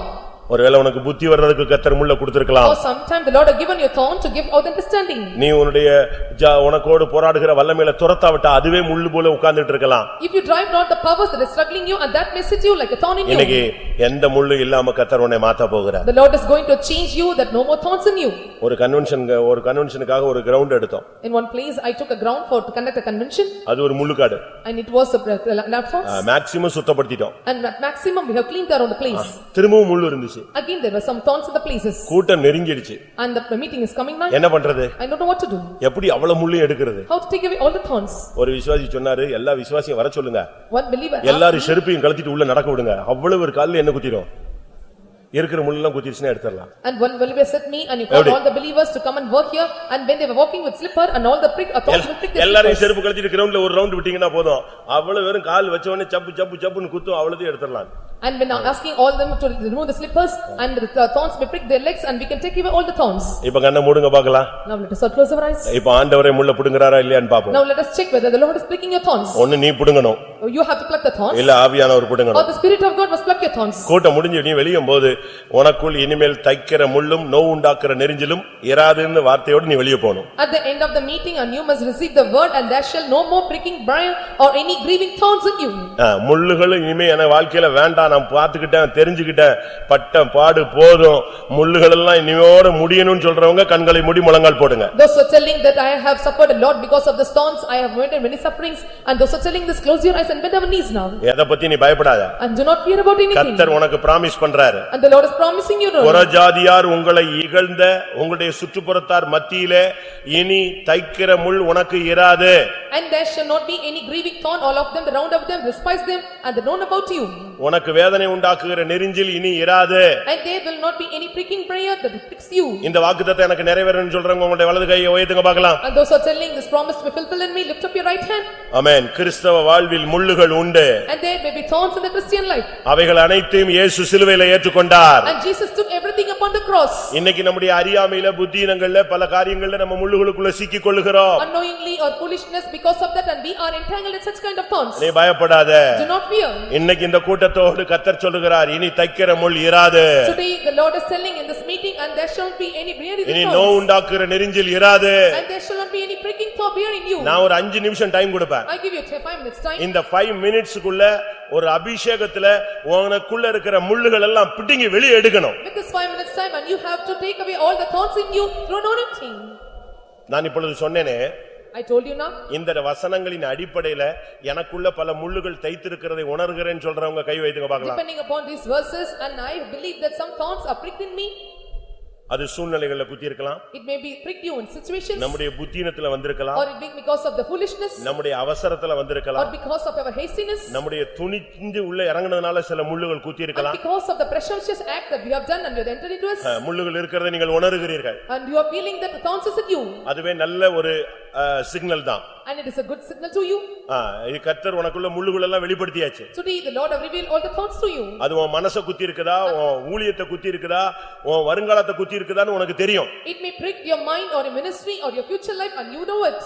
ஒருவேளை உனக்கு புத்தி வர்றதுக்கு கத்தர் முள்ள கொடுத்திருக்கலாம் Or sometimes the Lord have given you thorn to give out understanding. நீ உன்னுடைய உனக்கோடு போராடுகிற வல்லமையில துரத்தாவிட்டா அதுவே முள்ளு போல உட்கார்ந்துட்டு இருக்கலாம் If you drive not the powers that is struggling you and that may sit you like a thorn in இன்னைக்கு you. எந்த முள்ளு இல்லாம கத்தர் உன்னை மாத்த போகிறார் The Lord is going to change you that no more thorns in you. ஒரு convention ஒரு கன்வென்ஷனுக்காக ஒரு கிரவுண்ட் எடுத்தோம் In one place, I took a ground for to conduct a convention அது ஒரு முள்ளுக்காடு and it was a thorns. Maximum சுத்தப்படுத்திட்டோம் And at maximum, we have cleaned around the place. திரும்பவும் முள்ளு இருந்துச்சு Again, there were some thorns in the places. கூட்டம் நெருங்கிடுச்சு And the meeting is coming now. என்ன பண்றது I don't know what to do. எப்படி அவ்வளவு முள்ளையும் எடுக்கிறது How to take away all the thorns. ஒரு விசுவாசி சொன்னாரு எல்லா விசுவாசியும் வர சொல்லுங்க One believer எல்லாரும் செருப்பையும் கழட்டிட்டு உள்ள நடக்க விடுங்க அவ்வளவு ஒரு கால்ல என்ன குத்திரும் இருக்கிற முள்ளெல்லாம் குத்திருச்சுன்னா எடுத்துடலாம் And one believer said me and you called எப்படி? all the believers to come and work here and when they were walking with slipper and all the prick, a thorns will prick their எல்லாரையும் slippers. செருப்பு கழட்டிட்டு கிரவுண்ட்ல ஒரு round விட்டீங்கன்னா போதும் அவ்வளவு வெறும் கால் வச்ச உடனே சப்பு சப்பு சப்புன்னு குத்தும் அவ்வளவுதையும் எடுத்துடலாம் And when I'm asking all them to remove the slippers and the thorns may prick their legs and we can take away all the thorns. இப்ப கண்ணை மூடுங்க பாக்கலாம் Now let us all close our eyes. இப்ப ஆண்டவரே முள்ள புடுங்குறாரா இல்லையான்னு பாப்போம் Now let us check whether the Lord is pricking your thorns. ஒண்ணு நீ புடுங்கணும் Or You have to pluck the thorns இல்ல ஆவியானவர் or புடுங்கணும் the spirit of God must pluck your thorns. கூட்டம் முடிஞ்சு நீ வெளியும் போது உனக்குள் இனிமேல் தைக்கிற முள்ளும் நோவு உண்டாக்குற நெரிஞ்சிலும் இராதுன்னு வார்த்தையோடு நீ வெளியே போகணும் At the end of the meeting and you must receive the word and there shall no more pricking briar or any grieving thorns in you. ஆ, முள்ளுகளும் இனிமே என வாழ்க்கையில வேண்டாம் நான் பார்த்துக்கிட்டேன் தெரிஞ்சுக்கிட்டேன் பட்ட பாடு போதும் முள்ளுகள் எல்லாம் இனியோட முடியணும்னு சொல்றவங்க கண்களை மூடி முழங்கால் போடுங்க Those who are telling that I have suffered a lot because of the thorns, I have went in many sufferings and those who are telling this close your eyes and bend our knees now. எதை பத்தி நீ பயப்படாத And do not fear about anything. கத்தர் உனக்கு promise பண்றாரு And the Lord is promising you. Lord. புறஜாதியார் உங்களை இகழ்ந்த உங்களுடைய சுற்றுப்புறத்தார் மத்தியிலே இனி தைக்கிற முள் உனக்கு இராது And there shall not be any grieving thorn, all of them, round of them, despise them, and they know about you. உனக்கு வேதனை உண்டாக்குகிற நெரிஞ்சில் இனி இராது And there will not be any pricking prayer that pricks you. இந்த வாக்குத்தத்தம் எனக்கு நிறைவேறணும்னு சொல்றவங்க உங்களுடைய வலது கையை உயர்த்துங்க பார்க்கலாம் And those who are telling this promise to be fulfilled in me, lift up your right hand. ஆமென் கிறிஸ்தவ வாழ்வில் முள்ளுகள் உண்டு And there may be thorns in the Christian life. அவைகள் அனைத்தையும் இயேசு சிலுவையில ஏற்றுக்கொண்டார் And Jesus took everything upon the cross. இன்னைக்கு நம்முடைய அறியாமையில புத்தீனங்கள்ல பல காரியங்கள்ல நம்ம முள்ளுகளுக்குள்ள சிக்கிக் கொள்ளுகிறோம் Unknowingly or foolishness because of that and we are entangled in such kind of thorns. நீ பயப்படாத Do not fear. இன்னைக்கு இந்த கூட்டத்தோடு கத்தர் சொல்லுகிறார் இனி தைக்கிற முள் இராது Today the Lord is telling in this meeting and there shall be any breathing இனி நோ. உண்டாக்குற நெரிஞ்சில் இராது And there shall not be any pricking thorn beer in you. நான் ஒரு அஞ்சு நிமிஷம் டைம் கொடுப்பேன் I give you five minutes time. இந்த ஃபைவ் மினிட்ஸ்க்குள்ள ஒரு அபிஷேகத்துல உனக்குள்ள இருக்கிற முள்ளுகள் எல்லாம் பிடுங்கி வெளியே எடுக்கணும் With this five minutes time and you have to take away all the thoughts in you through anointing. நான் இப்பொழுது சொன்னேனே I told you now, இந்த வசனங்களின் அடிப்படையில எனக்குள்ள பல முள்ளுகள் தைத்திருக்கிறதை உணர்கிறேன்னு சொல்றவங்க கை வைத்துங்க பார்க்கலாம் depending upon these verses and I believe that some thorns are pricked in me. அது சூழ்நிலைகள்ல குத்தி இருக்கலாம் It may be pricked you in situations நம்முடைய புத்தீனத்துல வந்திருக்கலாம் or it be because of the foolishness நம்முடைய அவசரத்துல or வந்திருக்கலாம் because of our hastiness நம்முடைய துணிந்து உள்ள இறங்குனதுனால சில முள்ளுகள் குத்தி இருக்கலாம் because of the presumptuous act that we have done and we have entered into us அஹ், முள்ளுகள் இருக்கிறதை நீங்கள் உணர்கிறீர்கள் and you are feeling that the thorns is in you அதுவே நல்ல ஒரு சிக்னல் தான் and it is a good signal to you. அஹ், இது கத்தர் உனக்குள்ள முள்ளுகள் எல்லாம் வெளிப்படுத்தியாச்சு Today the Lord have revealed all the thoughts to you. அது உன் மனச குத்தி இருக்குதா உன் ஊழியத்தை குத்தி இருக்குதா உன் வருங்காலத்தை குத்தி இருக்குதான்னு உனக்கு தெரியும் It may prick your mind or your ministry or your future life and you know it.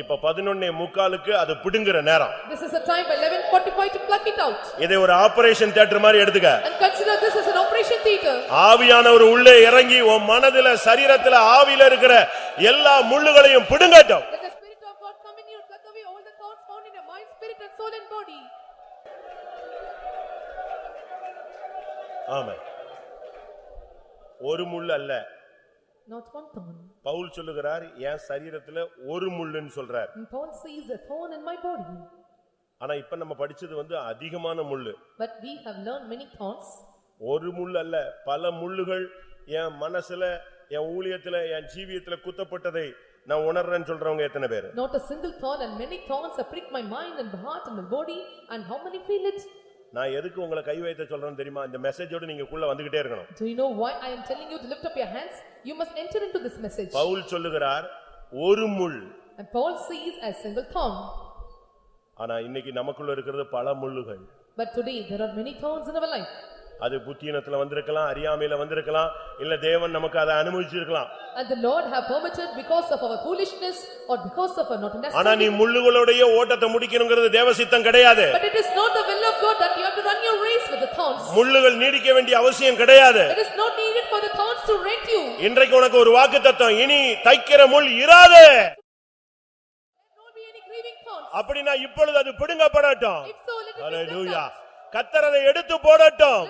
இப்ப பதினொன்னே முக்காலுக்கு அது பிடுங்குற நேரம் This is the time by eleven forty-five to pluck it out இதை ஒரு ஆபரேஷன் தியேட்டர் மாதிரி எடுத்துக்க and consider this as an operation theatre. ஆவியானவர் உள்ளே இறங்கி உன் மனதுல சரீரத்துல ஆவியில இருக்கிற எல்லா முள்ளுகளையும் பிடுங்கட்டும் Let the spirit of God come in you and pluck away all the thoughts found in your mind, spirit and soul and body. ஆமா ஒரு முள் அல்ல Not one thorn. பவுல் சொல்லுகிறார் என் சரீரத்துல ஒரு முள்ளுன்னு சொல்றார் And Paul sees a thorn in my body. ஆனா இப்ப நம்ம படிச்சது வந்து அதிகமான முள்ளு But we have learned many thorns. ஒரு முள் அல்ல பல முள்ளுகள் என் மனசுல என் ஊழியத்துல என் ஜீவியத்துல குத்தப்பட்டதை நான் உணர்றேன்னு சொல்றவங்க எத்தனை பேர் Not a single thorn and many thorns have pricked my mind and my heart and my body. And how many feel it? நான் எதுக்கு உங்களை கை வைத்த சொல்றேன்னு தெரியுமா இந்த மெசேஜோட நீங்க உள்ள வந்துகிட்டே இருக்கணும் Do you know why I am telling you to lift up your hands? You must enter into this message. Pavul சொல்லுகிறார் ஒரு முள் And Paul sees a single thorn. ஆனா இன்னைக்கு நமக்குள்ள இருக்கிறது பல முள்ளுகள் But today there are many thorns in our life. அது புத்தீனத்துல வந்திருக்கலாம் அறியாமையில வந்திருக்கலாம் இல்ல தேவன் நமக்கு அதை அனுமதிச்சிருக்கலாம் And the Lord have permitted because of our foolishness or because of our not ஆனா understanding. நீ முள்ளுகளுடைய ஓட்டத்தை முடிக்கணுங்கிறது தேவசித்தம் கிடையாது But it is not the will of God that you have to run your race with the thorns. முள்ளுகள் நீடிக்க வேண்டிய அவசியம் கிடையாது It is not needed for the thorns to rent you. இன்றைக்கு உனக்கு ஒரு வாக்கு தத்துவம் இனி தைக்கிற முள் இராது. அப்படின்னா இப்பொழுது அது பிடுங்கப்படட்டும் Out. கத்தரதை எடுத்து போடட்டும்.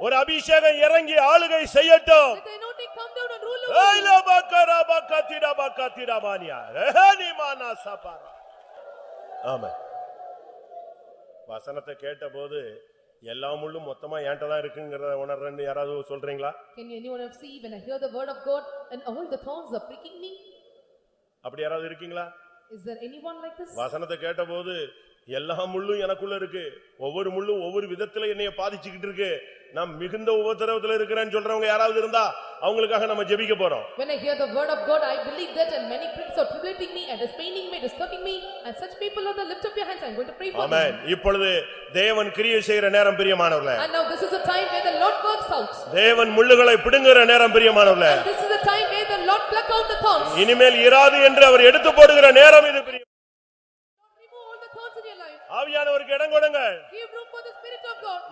ஒரு அபிஷேகம் இறங்கி ஆளுகை செய்யட்டும் ஆமா வசனத்தை கேட்டபோது எல்லா முள்ளும் மொத்தமா என்கிட்ட தான் இருக்குங்கிறத உணர்றேன்னு யாராவது சொல்றீங்களா Can anyone have see when I hear the word of God and all the thorns are pricking me? அப்படி யாராவது இருக்கீங்களா Is there anyone like this? வசனத்தை கேட்டபோது எல்லா முள்ளும் எனக்குள்ள இருக்கு ஒவ்வொரு முள்ளும் ஒவ்வொரு விதத்துல என்னைய பாதிச்சுக்கிட்டு இருக்கு நான் மிகுந்த உபத்திரவத்துல இருக்கிறேன்னு சொல்றவங்க யாராவது இருந்தா அவங்களுக்காக நம்ம ஜெபிக்க போறோம் When I hear the word of God, I believe that and many pricks are tribulating me and is paining me, disturbing me. And such people are the lift up your hands, I'm going to pray for them. இப்பொழுது தேவன் கிரியை செய்யற நேரம் பிரியமானவர்களே And now this is the time where the Lord works out. தேவன் முள்ளுகளை பிடுங்குற நேரம் பிரியமானவர்களே And this is the time where the Lord pluck out the thorns. இனிமேல் இராது என்று அவர் எடுத்து போடுகிற நேரம் இது பிரியம் Remove all the thorns in your life. ஆவியானவருக்கு இடம் கொடுங்க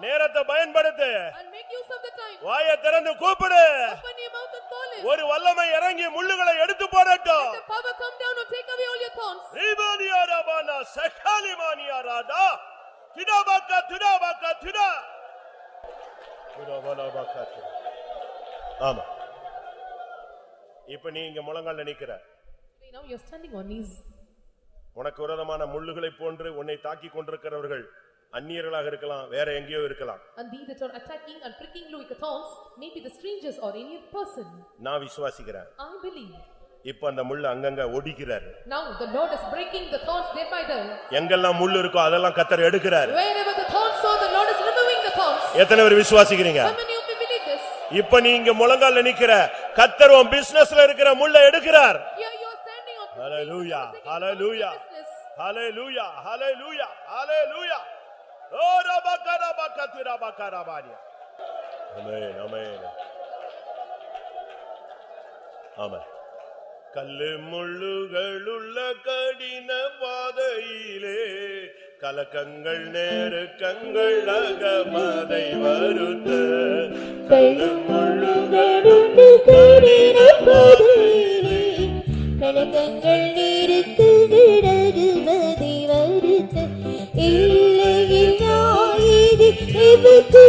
நேரத்தை பயன்படுத்து. வாயை திறந்து கூப்பிடு. ஒரு வல்லமை இறங்கி முள்ளுகளை எடுத்து போடட்டும். ரீபானியாராபானா சகாலிமானியாராதா திடாபாக்கா திடாபாக்கா திடா திடாபாலாபாக்கா திடா. ஆமா இப்ப நீ இங்க முழங்கால நிக்கிற Now you're standing on knees. உனக்கு விரோதமான முள்ளுகளை போன்று உன்னை தாக்கி கொண்டிருக்கிறவர்கள் அந்நியர்களாக இருக்கலாம் வேற எங்கேயோ இருக்கலாம் And these that are attacking and pricking you with the thorns may be the strangers or any other person. நான் விசுவாசிக்கிறேன் I believe. இப்ப அந்த முள்ளு அங்கங்க ஒடிக்கிறாரு Now the Lord is breaking the thorns day by day. எங்கெல்லாம் முள்ளு இருக்கோ அதெல்லாம் கத்தர் எடுக்கிறாரு Wherever the thorns are, the Lord is removing the thorns. எத்தனை பேர் விசுவாசிக்கிறீங்க How many of you believe this? இப்ப நீ இங்க முழங்கால நிக்கிற கத்தர் உன் பிசினஸ்ல இருக்கிற முள்ள எடுக்கிறார் Hallelujah, hallelujah. ஓ ரபக்க ரபக்க திரபக்க ரபானியா ஆமென் ஆமென் ஆமென் கல்லு முள்ளுகளுள்ள கடின பாதையிலே கலக்கங்கள் நேருக்கங்கள் அகமதை வருத்த கல்லு முள்ளுகளுள்ள கடின பாதையிலே கலக்கங்கள் இருக்கு கிடகுமதி வருத்த. இல்லை நாயிதி விபத்து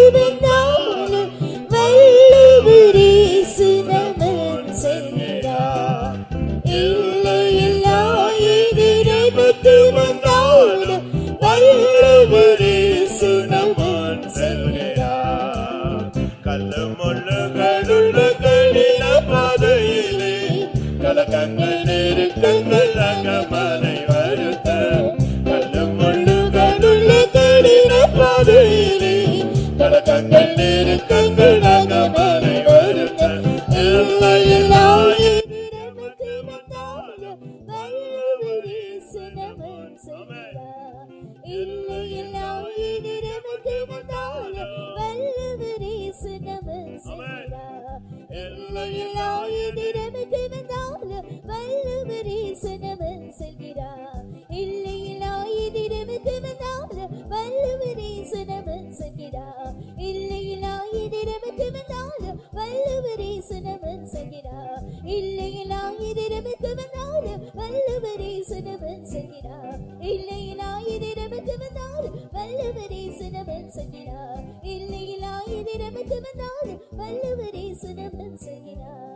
செய்கிறார். இல்லையெல்லாம் இது நமக்கு வந்தாலும் வல்லவரே சுனமன் செய்கிறார்